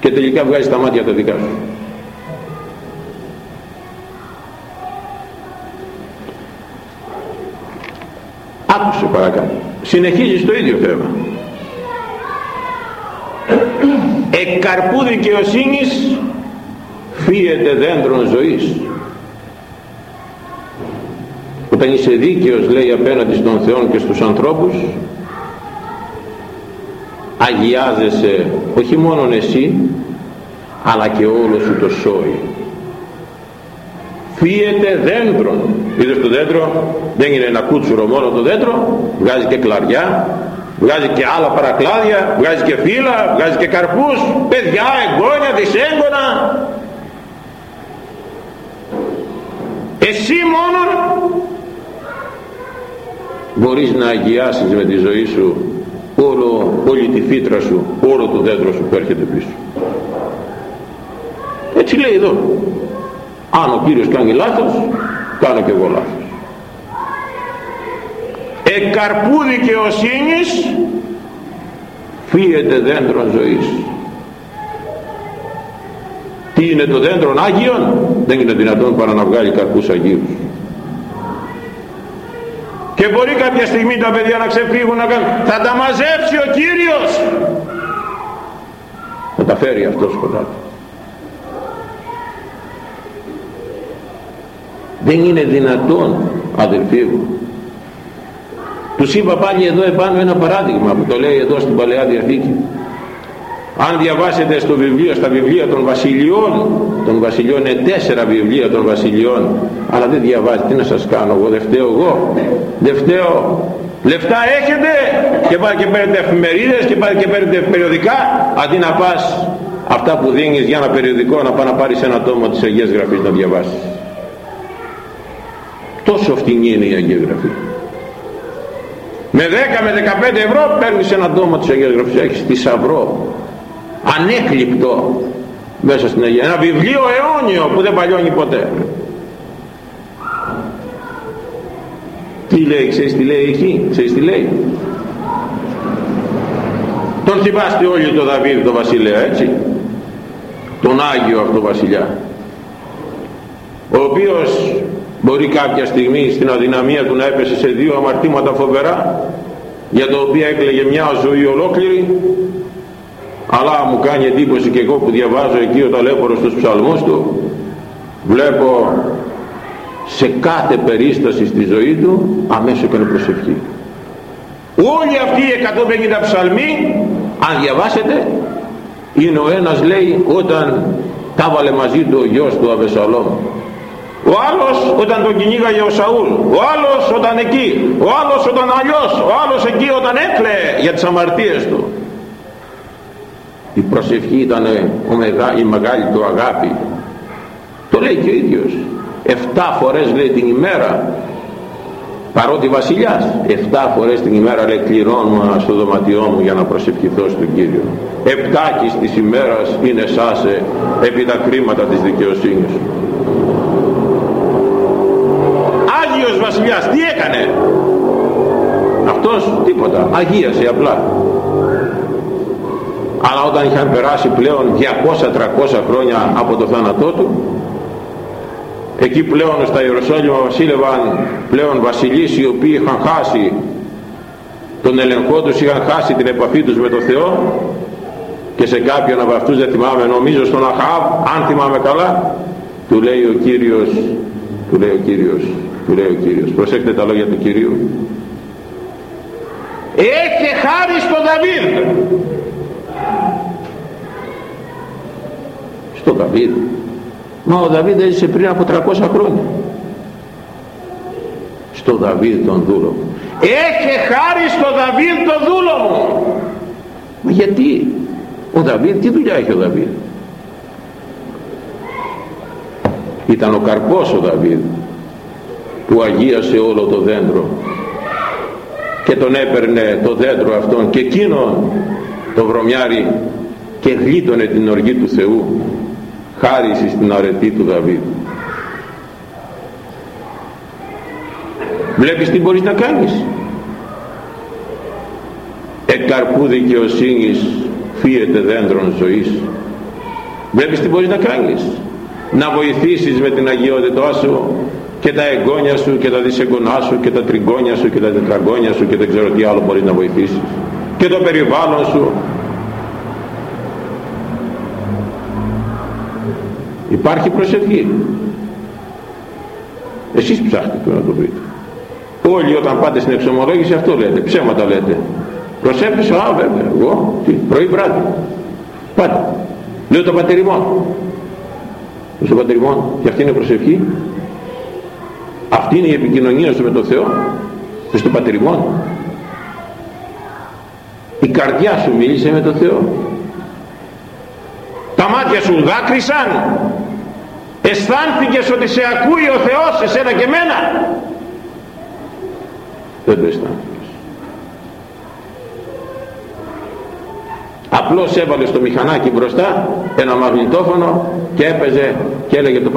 Και τελικά βγάζει τα μάτια τα δικά σου. Άκουσε παρακάτω. Συνεχίζεις το ίδιο θέμα εκ καρπού δικαιοσύνης φύεται δέντρον ζωής. Όταν είσαι δίκαιος λέει απέναντι στον Θεό και στους ανθρώπους αγιάζεσαι όχι μόνο εσύ αλλά και όλο σου το σώει φύεται δέντρον. Είδες το δέντρο; Δεν είναι ένα κούτσουρο μόνο το δέντρο βγάζει και κλαριά βγάζει και άλλα παρακλάδια βγάζει και φύλλα βγάζει και καρπούς παιδιά, εγγόνια, δυσέγγωνα. Εσύ μόνο μπορείς να αγιάσεις με τη ζωή σου όλο, όλη τη φύτρα σου όλο το δέντρο σου που έρχεται πίσω. Έτσι λέει εδώ. Αν ο Κύριος κάνει λάθος κάνω και εγώ λάθος εκαρπού δικαιοσύνης φύεται δέντρο ζωής. Τι είναι το δέντρο Άγιον; Δεν είναι δυνατόν παρά να βγάλει καρπούς Αγίους. Και μπορεί κάποια στιγμή τα παιδιά να ξεφύγουν να κάνουν. Θα τα μαζέψει ο Κύριος! Θα τα φέρει αυτός κοντά. Του δεν είναι δυνατόν αδελφοί μου τους είπα πάλι εδώ επάνω ένα παράδειγμα που το λέει εδώ στην Παλαιά Διαθήκη. Αν διαβάσετε στο βιβλίο, στα βιβλία των βασιλιών των βασιλιών είναι τέσσερα βιβλία των βασιλιών αλλά δεν διαβάζετε, τι να σας κάνω εγώ δεν φταίω εγώ. Δεν φταίω. Λεφτά έχετε και πάει και παίρνετε εφημερίδες και πάει και παίρνετε περιοδικά. Αντί να πας αυτά που δίνεις για ένα περιοδικό να πάει να πάρεις ένα τόμο της Αγίας Γραφής να διαβάσεις. Τόσο φτηνή είναι η Αγία Γραφή με 10 με 15 ευρώ παίρνεις ένα τόμο της Αγίας Γραφής. Έχεις θησαυρό ανέκλειπτο μέσα στην Αγία. Ένα βιβλίο αιώνιο που δεν παλιώνει ποτέ. Τι λέει ξέρεις τι λέει εκεί ξέρεις τι λέει; Τον θυμάστε όλοι τον Δαβίδ τον βασιλέα έτσι; Τον Άγιο αυτό βασιλιά. Ο οποίος μπορεί κάποια στιγμή στην αδυναμία του να έπεσε σε δύο αμαρτήματα φοβερά για το οποίο έκλαιγε μια ζωή ολόκληρη. Αλλά μου κάνει εντύπωση και εγώ που διαβάζω εκεί ο ταλέπορος στους ψαλμούς του βλέπω σε κάθε περίσταση στη ζωή του αμέσως έκανε προσευχή. Όλοι αυτοί οι 150 ψαλμοί αν διαβάσετε είναι ο ένας λέει όταν τα βάλε μαζί του ο γιος του Αβεσαλόμ ο άλλος όταν τον κυνήγαγε ο Σαούλ ο άλλος όταν εκεί ο άλλος όταν αλλιώς ο άλλος εκεί όταν έκλαιε για τις αμαρτίες του. Η προσευχή ήταν η μεγάλη του αγάπη. Το λέει και ο ίδιος. Εφτά φορές λέει την ημέρα παρότι βασιλιάς εφτά φορές την ημέρα λέει κληρώνω στο δωματιό μου για να προσευχηθώ στον Κύριο. Επτάκης της ημέρας είναι σάσε επί τα κρίματα της δικαιοσύνης Άγιος βασιλιάς τι έκανε; Αυτός τίποτα αγίασε απλά. Αλλά όταν είχαν περάσει πλέον 200-300 χρόνια από το θάνατό του εκεί πλέον στα Ιεροσόλυμα βασίλευαν πλέον βασιλείς οι οποίοι είχαν χάσει τον ελεγχό τους είχαν χάσει την επαφή τους με το Θεό και σε κάποιον από αυτούς δεν θυμάμαι νομίζω στον Αχάβ αν θυμάμαι καλά του λέει ο Κύριος του λέει ο Κύριος του λέει ο Κύριος. Προσέξτε τα λόγια του Κυρίου. Έχει χάρη στον Δαβίδ. Στο Δαβίδ. Μα ο Δαβίδ έζησε πριν από 300 χρόνια. Στο Δαβίδ τον δούλο έχει χάρη στο Δαβίδ τον δούλο μου. Μα γιατί; Ο Δαβίδ τι δουλειά έχει ο Δαβίδ; Ήταν ο καρπός ο Δαβίδ που αγίασε όλο το δέντρο. Και τον έπαιρνε το δέντρο αυτόν και εκείνο το βρωμιάρι και γλίτωνε την οργή του Θεού χάρη στην αρετή του Δαβίδ βλέπεις τι μπορείς να κάνεις. Εκαρπού δικαιοσύνης φύεται δέντρον ζωής. Βλέπεις τι μπορείς να κάνεις. Να βοηθήσεις με την αγιότητά σου και τα εγγόνια σου και τα δισεγγονά σου και τα τριγκόνια σου και τα τετραγκόνια σου και δεν ξέρω τι άλλο μπορεί να βοηθήσεις. Και το περιβάλλον σου. Υπάρχει προσευχή. Εσείς ψάχνετε να το βρείτε. Όλοι όταν πάτε στην εξομολόγηση αυτό λέτε ψέματα λέτε. Προσεύχεσαι α βέβαια εγώ τι, πρωί βράδυ. Πάτε. Λέω το πατεριμόν. Στο πατεριμόν και αυτή είναι προσευχή αυτή είναι η επικοινωνία σου με τον Θεό και στο πατεριμόν η καρδιά σου μίλησε με τον Θεό. Τα μάτια σου δάκρυσαν. Αισθάνθηκες ότι σε ακούει ο Θεός εσένα και μένα δεν το αισθάνθηκες. Απλώς έβαλες στο μηχανάκι μπροστά ένα μαγνητόφωνο και έπαιζε και έλεγε το,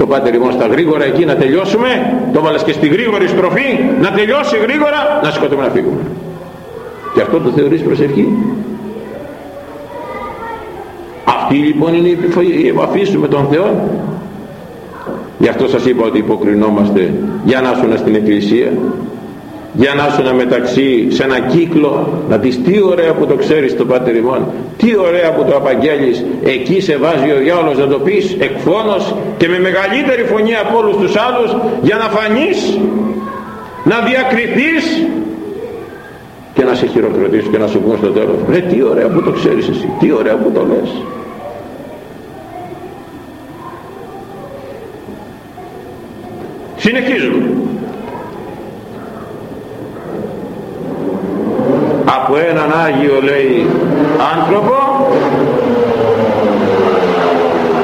το πάτερ ημών στα γρήγορα εκεί να τελειώσουμε. Το βάλες και στη γρήγορη στροφή. Να τελειώσει γρήγορα να σηκωθούμε να φύγουμε. Και αυτό το θεωρείς προσευχή; Αυτή λοιπόν είναι η επαφή σου με τον Θεό. Γι' αυτό σας είπα ότι υποκρινόμαστε για να σου στην εκκλησία για να σου μεταξύ σε ένα κύκλο να δεις τι ωραία που το ξέρεις το Πάτερ ημών τι ωραία που το απαγγέλεις. Εκεί σε βάζει ο διάολος να το πεις εκφώνος και με μεγαλύτερη φωνή από όλους τους άλλους για να φανείς να διακριθείς και να σε χειροκροτήσουν και να σου πούν στο τέλος. Ρε τι ωραία που το ξέρεις εσύ. Τι ωραία που το λες. Συνεχίζουμε από έναν Άγιο λέει άνθρωπο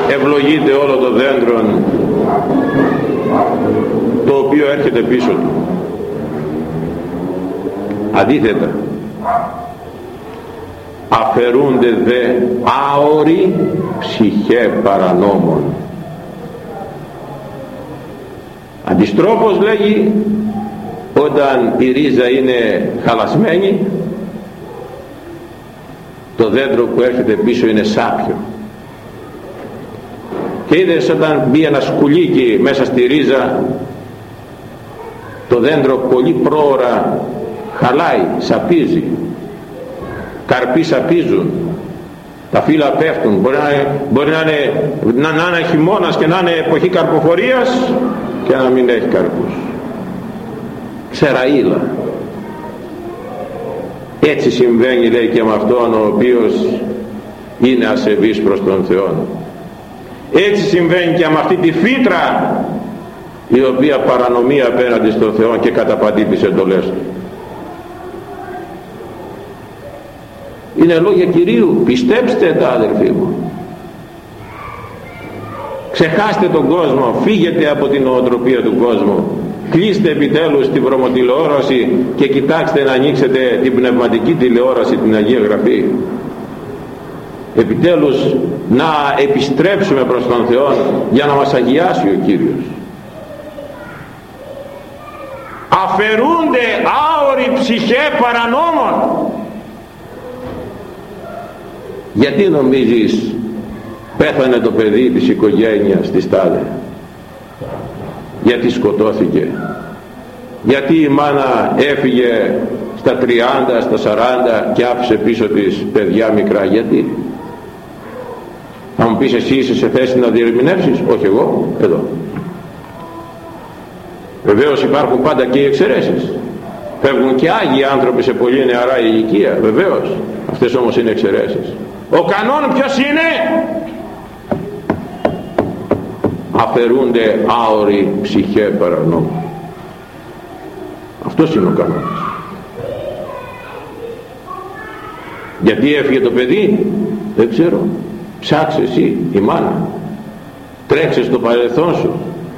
ευλογείται όλο το δέντρο το οποίο έρχεται πίσω του αντίθετα αφαιρούνται δε άοροι ψυχέ παρανόμων αντιστρόφως λέγει όταν η ρίζα είναι χαλασμένη το δέντρο που έρχεται πίσω είναι σάπιο. Και είδες όταν μπει ένα σκουλίκι μέσα στη ρίζα το δέντρο πολύ πρόωρα χαλάει, σαπίζει. Καρποί σαπίζουν. Τα φύλλα πέφτουν. Μπορεί να είναι, μπορεί να είναι, να, να είναι χειμώνας και να είναι εποχή καρποφορίας και να μην έχει καρπούς. Ξεραίλα έτσι συμβαίνει λέει και με αυτόν ο οποίος είναι ασεβής προς τον Θεό έτσι συμβαίνει και με αυτή τη φύτρα η οποία παρανομεί απέναντι στον Θεό και καταπατεί τις εντολές του. Είναι λόγια Κυρίου πιστέψτε τα αδελφοί μου. Ξεχάστε τον κόσμο. Φύγετε από την νοοτροπία του κόσμου κλείστε επιτέλους την βρωμοτηλεόραση και κοιτάξτε να ανοίξετε την πνευματική τηλεόραση την Αγία Γραφή. Επιτέλους να επιστρέψουμε προς τον Θεό για να μας αγιάσει ο Κύριος. Αφαιρούνται άοροι ψυχέ παρανόμων. Γιατί νομίζεις πέθανε το παιδί της οικογένειας της Τάδε γιατί σκοτώθηκε. Γιατί η μάνα έφυγε στα 30, στα 40 και άφησε πίσω της παιδιά μικρά. Γιατί; Θα μου πεις εσύ είσαι σε θέση να διερμηνεύσεις όχι εγώ εδώ. Βεβαίως υπάρχουν πάντα και οι εξαιρέσεις. Φεύγουν και άγιοι άνθρωποι σε πολύ νεαρά ηλικία βεβαίως. Αυτές όμως είναι εξαιρέσεις. Ο κανόν ποιος είναι; Αφαιρούνται άοροι ψυχέ παρανόμου. Αυτός είναι ο κανόνας. Γιατί έφυγε το παιδί δεν ξέρω. Ψάξε εσύ η μάνα. Τρέξε στο παρελθόν σου.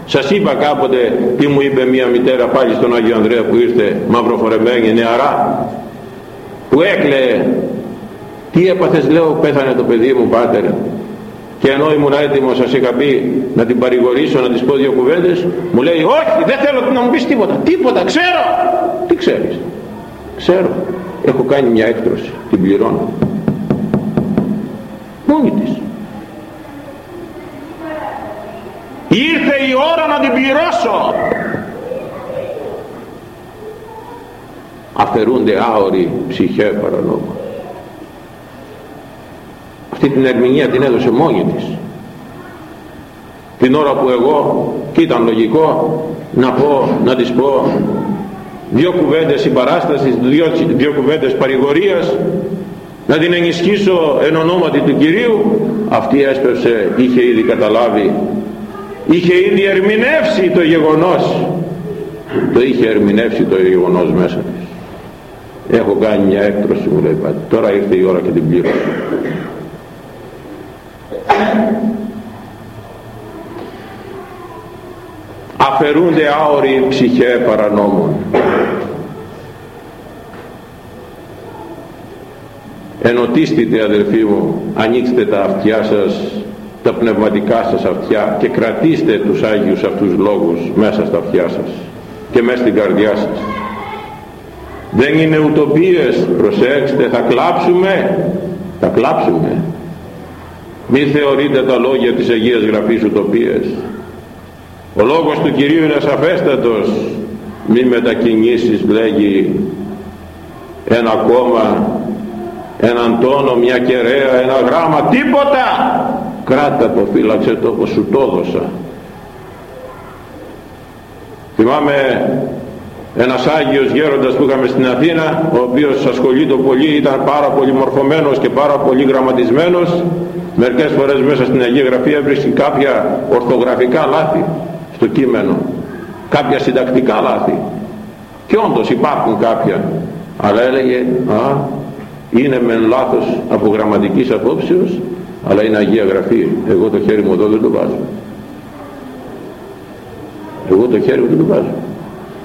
Σας είπα κάποτε τι μου είπε μια μητέρα πάλι στον Άγιο Ανδρέα που ήρθε μαυροφορεμένη νεαρά που έκλαιε τι έπαθες λέω πέθανε το παιδί μου πάτερ και ενώ ήμουν έτοιμος σας είχα πει να την παρηγορήσω να της πω δύο κουβέντες μου λέει όχι δεν θέλω να μου πεις τίποτα τίποτα ξέρω τι ξέρεις. Ξέρω. Έχω κάνει μια έκτρωση την πληρώνω μόνη της. Ήρθε η ώρα να την πληρώσω. Αφαιρούνται άοροι ψυχέ παρανόμου αυτή την ερμηνεία την έδωσε μόνη της. Την ώρα που εγώ και ήταν λογικό να πω, να της πω δύο κουβέντες συμπαράστασης, δύο, δύο κουβέντες παρηγορίας να την ενισχύσω εν ονόματι του Κυρίου αυτή έσπευσε είχε ήδη καταλάβει είχε ήδη ερμηνεύσει το γεγονός. Το είχε ερμηνεύσει το γεγονός μέσα της. Έχω κάνει μια έκτρωση μου λέει τώρα ήρθε η ώρα και την πλήρωσα αφαιρούνται άοροι ψυχέ παρανόμων. Ενωτίστητε αδελφοί μου ανοίξτε τα αυτιά σας τα πνευματικά σας αυτιά και κρατήστε τους Άγιους αυτούς λόγους μέσα στα αυτιά σας και μέσα στην καρδιά σας. Δεν είναι ουτοπίες. Προσέξτε θα κλάψουμε. Θα κλάψουμε μη θεωρείτε τα λόγια της Αγίας Γραφής ουτοπίες. Ο λόγος του Κυρίου είναι σαφέστατος μη μετακινήσεις λέγει ένα κόμμα έναν τόνο, μια κεραία, ένα γράμμα, τίποτα! Κράτα το, φύλαξε το όπως σου το έδωσα. Θυμάμαι ένας Άγιος Γέροντας που είχαμε στην Αθήνα ο οποίος ασχολείται πολύ ήταν πάρα πολύ μορφωμένος και πάρα πολύ γραμματισμένος. Μερικές φορές μέσα στην Αγία Γραφή έβρισκε κάποια ορθογραφικά λάθη στο κείμενο κάποια συντακτικά λάθη. Και όντως υπάρχουν κάποια. Αλλά έλεγε α, είναι με λάθος από γραμματικής απόψεως αλλά είναι Αγία Γραφή εγώ το χέρι μου εδώ δεν το βάζω εγώ το χέρι μου δεν το βάζω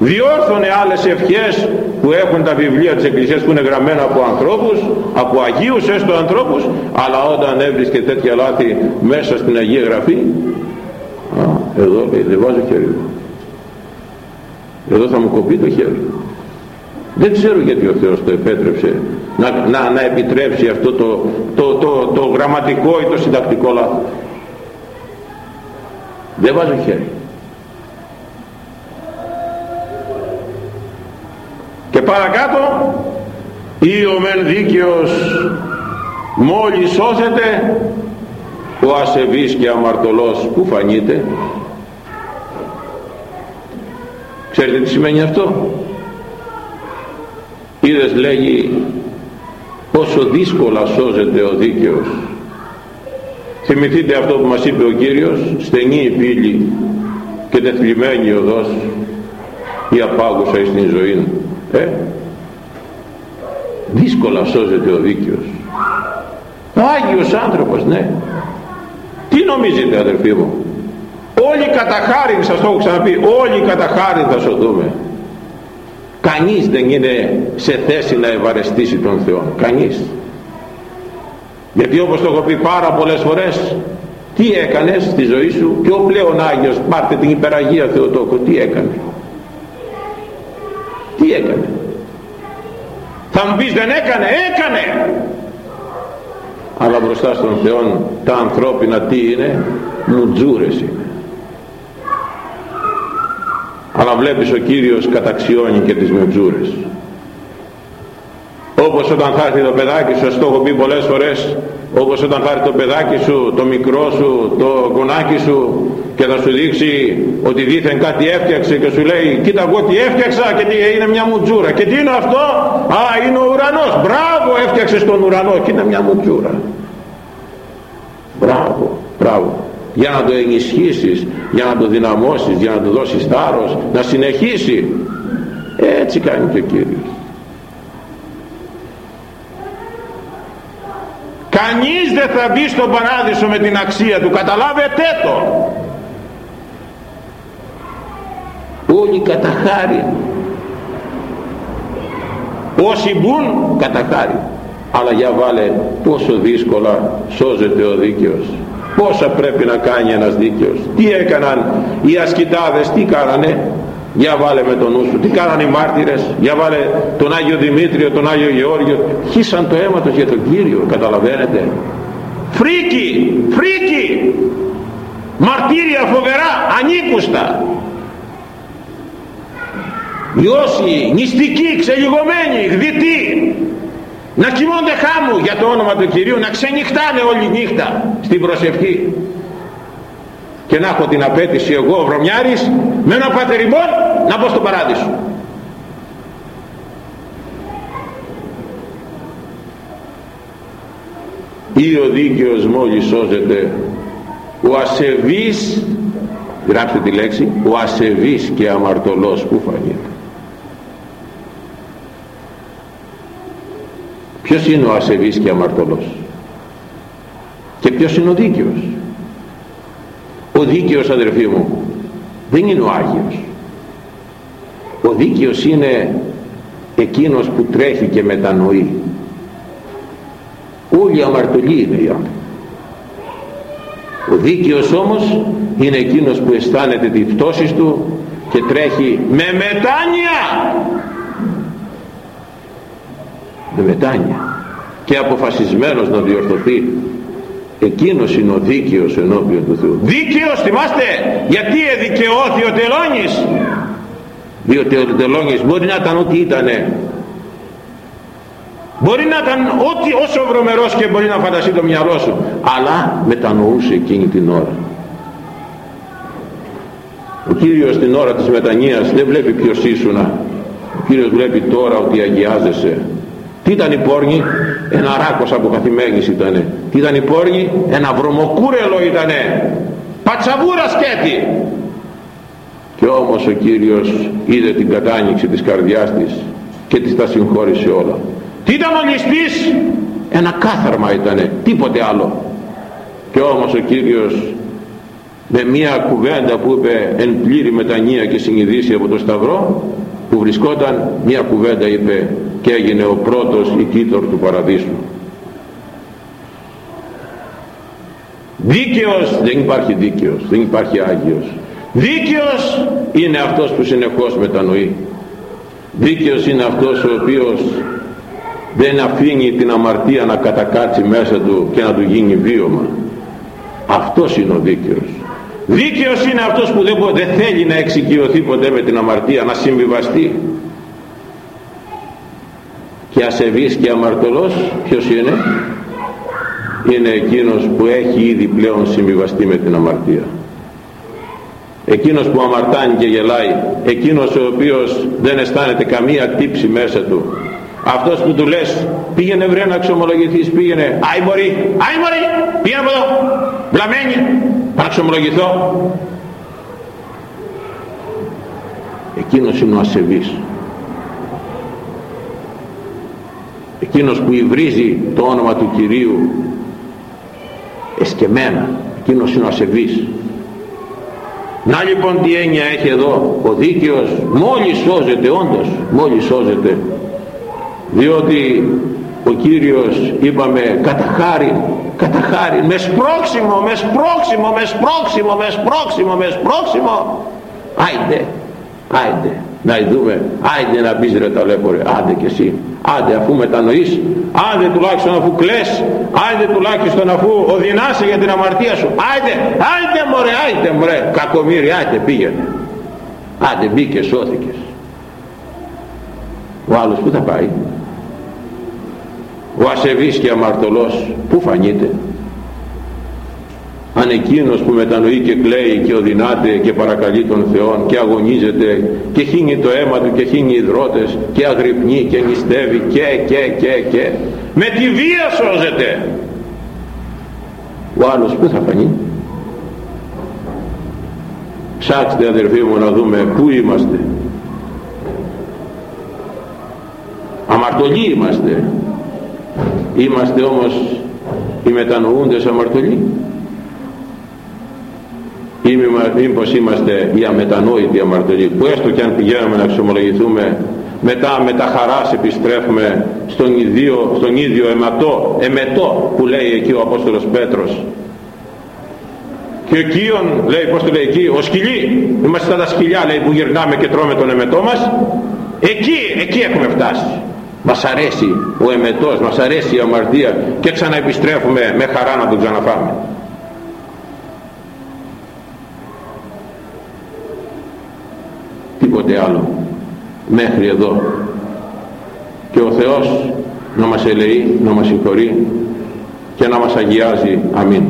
διόρθωνε άλλες ευχές που έχουν τα βιβλία της Εκκλησίας που είναι γραμμένα από ανθρώπους από Αγίους έστω ανθρώπους αλλά όταν έβρισκε τέτοια λάθη μέσα στην Αγία Γραφή α, εδώ λέει δεν βάζω χέρι μου. Εδώ θα μου κοπεί το χέρι δεν ξέρω γιατί ο Θεός το επέτρεψε να, να, να επιτρέψει αυτό το, το, το, το, γραμματικό ή το συντακτικό λάθος. Δεν βάζω χέρι και παρακάτω ή ο μεν δίκαιος μόλις σώζεται ο ασεβής και αμαρτωλός που φανείται ξέρετε τι σημαίνει αυτό; Είδες λέγει πόσο δύσκολα σώζεται ο δίκαιος. Θυμηθείτε αυτό που μας είπε ο Κύριος στενή η πύλη και τεθλιμμένη οδός η απάγουσα εις την ζωή ε; δύσκολα σώζεται ο δίκαιος ο Άγιος άνθρωπος ναι. Τι νομίζετε αδερφοί μου; Όλοι κατά χάρη σας το έχω ξαναπεί όλοι κατά χάρη θα σωθούμε. Κανείς δεν είναι σε θέση να ευαρεστήσει τον Θεό κανείς. Γιατί όπως το έχω πει πάρα πολλές φορές τι έκανες στη ζωή σου και ο πλέον Άγιος πάρτε την υπεραγία Θεοτόκο τι έκανε τι έκανε; Θα μου πεις δεν έκανε. Έκανε! Αλλά μπροστά στον Θεό τα ανθρώπινα τι είναι; Μουτζούρες είναι. Αλλά βλέπεις ο Κύριος καταξιώνει και τις μετζούρες όπως όταν θα έρθει το παιδάκι σου, το έχω πει πολλές φορές όπως όταν θα έρθει το παιδάκι σου, το μικρό σου, το γονάκι σου και θα σου δείξει ότι δήθεν κάτι έφτιαξε και σου λέει κοίτα εγώ τι έφτιαξα και τι είναι μια μουτζούρα και τι είναι αυτό, α είναι ο ουρανός, μπράβο έφτιαξες τον ουρανό. Και είναι μια μουτζούρα. Μπράβο, μπράβο. Για να το ενισχύσεις για να το δυναμώσεις για να του δώσεις θάρρος να συνεχίσει. Έτσι κάνει και ο Κύριος. Κανείς δεν θα μπει στον παράδεισο με την αξία του. Καταλάβετε το όλοι κατά χάρη. Όσοι μπουν κατά χάρη. Αλλά για βάλε πόσο δύσκολα σώζεται ο δίκαιος. Πόσα πρέπει να κάνει ένας δίκαιος. Τι έκαναν οι ασκητάδες τι κάνανε. Για βάλε με τον νου σου τι κάνανε οι μάρτυρες. Για βάλε τον Άγιο Δημήτριο τον Άγιο Γεώργιο. Χύσαν το αίμα τους για τον Κύριο καταλαβαίνετε. Φρίκη φρίκη. Μαρτύρια φοβερά ανήκουστα όσοι νηστικοί ξελιγωμένοι γδυτοί να κοιμώνται χάμου για το όνομα του Κυρίου να ξενυχτάνε όλη νύχτα στην προσευχή. Και να έχω την απαίτηση εγώ ο Βρωμιάρης με ένα πατεριμπόν να πω στο παράδεισο. Ή ο δίκαιος μόλις σώζεται ο ασεβής γράψτε τη λέξη ο ασεβής και αμαρτωλός που φανείται ποιος είναι ο ασεβής και αμαρτωλός; Και ποιος είναι ο δίκαιος; Ο δίκαιος αδερφοί μου δεν είναι ο Άγιος. Ο δίκαιος είναι εκείνος που τρέχει και μετανοεί. Όλοι οι αμαρτωλοί είναι οι άνθρωποι. Ο δίκαιος όμως είναι εκείνος που αισθάνεται τη πτώση του και τρέχει με μετάνοια με μετάνοια και αποφασισμένος να διορθωθεί εκείνος είναι ο δίκαιος ενώπιον του Θεού δίκαιος θυμάστε γιατί εδικαιώθη ο τελώνης; Διότι ο τελώνης μπορεί να ήταν ό,τι ήτανε Μπορεί να ήταν ό,τι όσο βρωμερός και μπορεί να φανταστεί το μυαλό σου. Αλλά μετανοούσε εκείνη την ώρα. Ο Κύριος την ώρα της μετανοίας δεν βλέπει ποιος ήσουνα. Ο Κύριος βλέπει τώρα ότι αγιάζεσαι. Τι ήταν η πόρνη, ένα ράκος από καθημέγης ήτανε. Τι ήταν η πόρνη, ένα βρωμοκούρελο ήτανε. Πατσαβούρα σκέτη. Και όμως ο Κύριος είδε την κατάνοιξη της καρδιάς της και της τα συγχώρησε όλα. Τι ήταν ο ληστής, ένα κάθαρμα ήτανε, τίποτε άλλο. Και όμως ο Κύριος με μία κουβέντα που είπε εν πλήρη μετανία και συνειδήσει από το Σταυρό που βρισκόταν μία κουβέντα είπε και έγινε ο πρώτος οικίτορ του παραδείσου δίκαιος δεν υπάρχει δίκαιος δεν υπάρχει Άγιος. Δίκαιος είναι αυτός που συνεχώς μετανοεί. Δίκαιος είναι αυτός ο οποίος δεν αφήνει την αμαρτία να κατακάτσει μέσα του και να του γίνει βίωμα. Αυτός είναι ο δίκαιος δίκαιος είναι αυτός που δεν, δεν θέλει να εξοικειωθεί ποτέ με την αμαρτία να συμβιβαστεί. Και ασεβής και αμαρτωλός ποιος είναι; Είναι εκείνος που έχει ήδη πλέον συμβιβαστεί με την αμαρτία. Εκείνος που αμαρτάνει και γελάει εκείνος ο οποίος δεν αισθάνεται καμία τύψη μέσα του. Αυτός που του λες πήγαινε βρε να ξομολογηθείς πήγαινε άι μπορεί, άι μπορεί πήγαινε από εδώ βλαμένη να ξομολογηθώ εκείνος είναι ο ασεβής. Εκείνος που υβρίζει το όνομα του Κυρίου εσκεμένα. Εκείνος είναι ο ασεβής. Να λοιπόν τι έννοια έχει εδώ. Ο δίκαιος μόλις σώζεται όντως μόλις σώζεται. Διότι ο Κύριος είπαμε κατά χάρη κατά χάρη με σπρώξιμο με σπρώξιμο με σπρώξιμο με σπρώξιμο με σπρώξιμο άιντε άιντε να δούμε άιντε να μπεις ρε ταλέπορε άντε και εσύ. Άντε αφού μετανοείς άντε τουλάχιστον αφού κλαις άντε τουλάχιστον αφού οδυνάσαι για την αμαρτία σου. Άντε άντε μωρέ άντε μωρέ κακομύρι άντε πήγαινε. Άντε μπήκες σώθηκες. Ο άλλος που θα πάει; Ο ασεβής και αμαρτωλός πού φανείται αν εκείνος που μετανοεί και κλαίει και οδυνάται και παρακαλεί τον Θεό και αγωνίζεται και χύνει το αίμα του και χύνει υδρότες και αγρυπνεί και νηστεύει και και και και με τη βία σώζεται. Ο άλλος πού θα φανεί; Ψάξτε αδερφοί μου να δούμε πού είμαστε. Αμαρτωλοί είμαστε είμαστε όμως οι μετανοούντες αμαρτωλοί. Ή μήπως είμαστε οι αμετανόητοι αμαρτωλοί που έστω και αν πηγαίνουμε να ξομολογηθούμε μετά με τα χαράς επιστρέφουμε στον ίδιο, στον ίδιο εματό, εμετό που λέει εκεί ο Απόστολος Πέτρος. Και εκείνον λέει πως το λέει εκεί ο σκυλί είμαστε σαν τα σκυλιά λέει που γυρνάμε και τρώμε τον εμετό μας εκεί, εκεί έχουμε φτάσει μας αρέσει ο εμετός, μας αρέσει η αμαρτία και ξαναεπιστρέφουμε με χαρά να τον ξαναφάμε. Τίποτε άλλο μέχρι εδώ και ο Θεός να μας ελεεί, να μας συγχωρεί και να μας αγιάζει. Αμήν.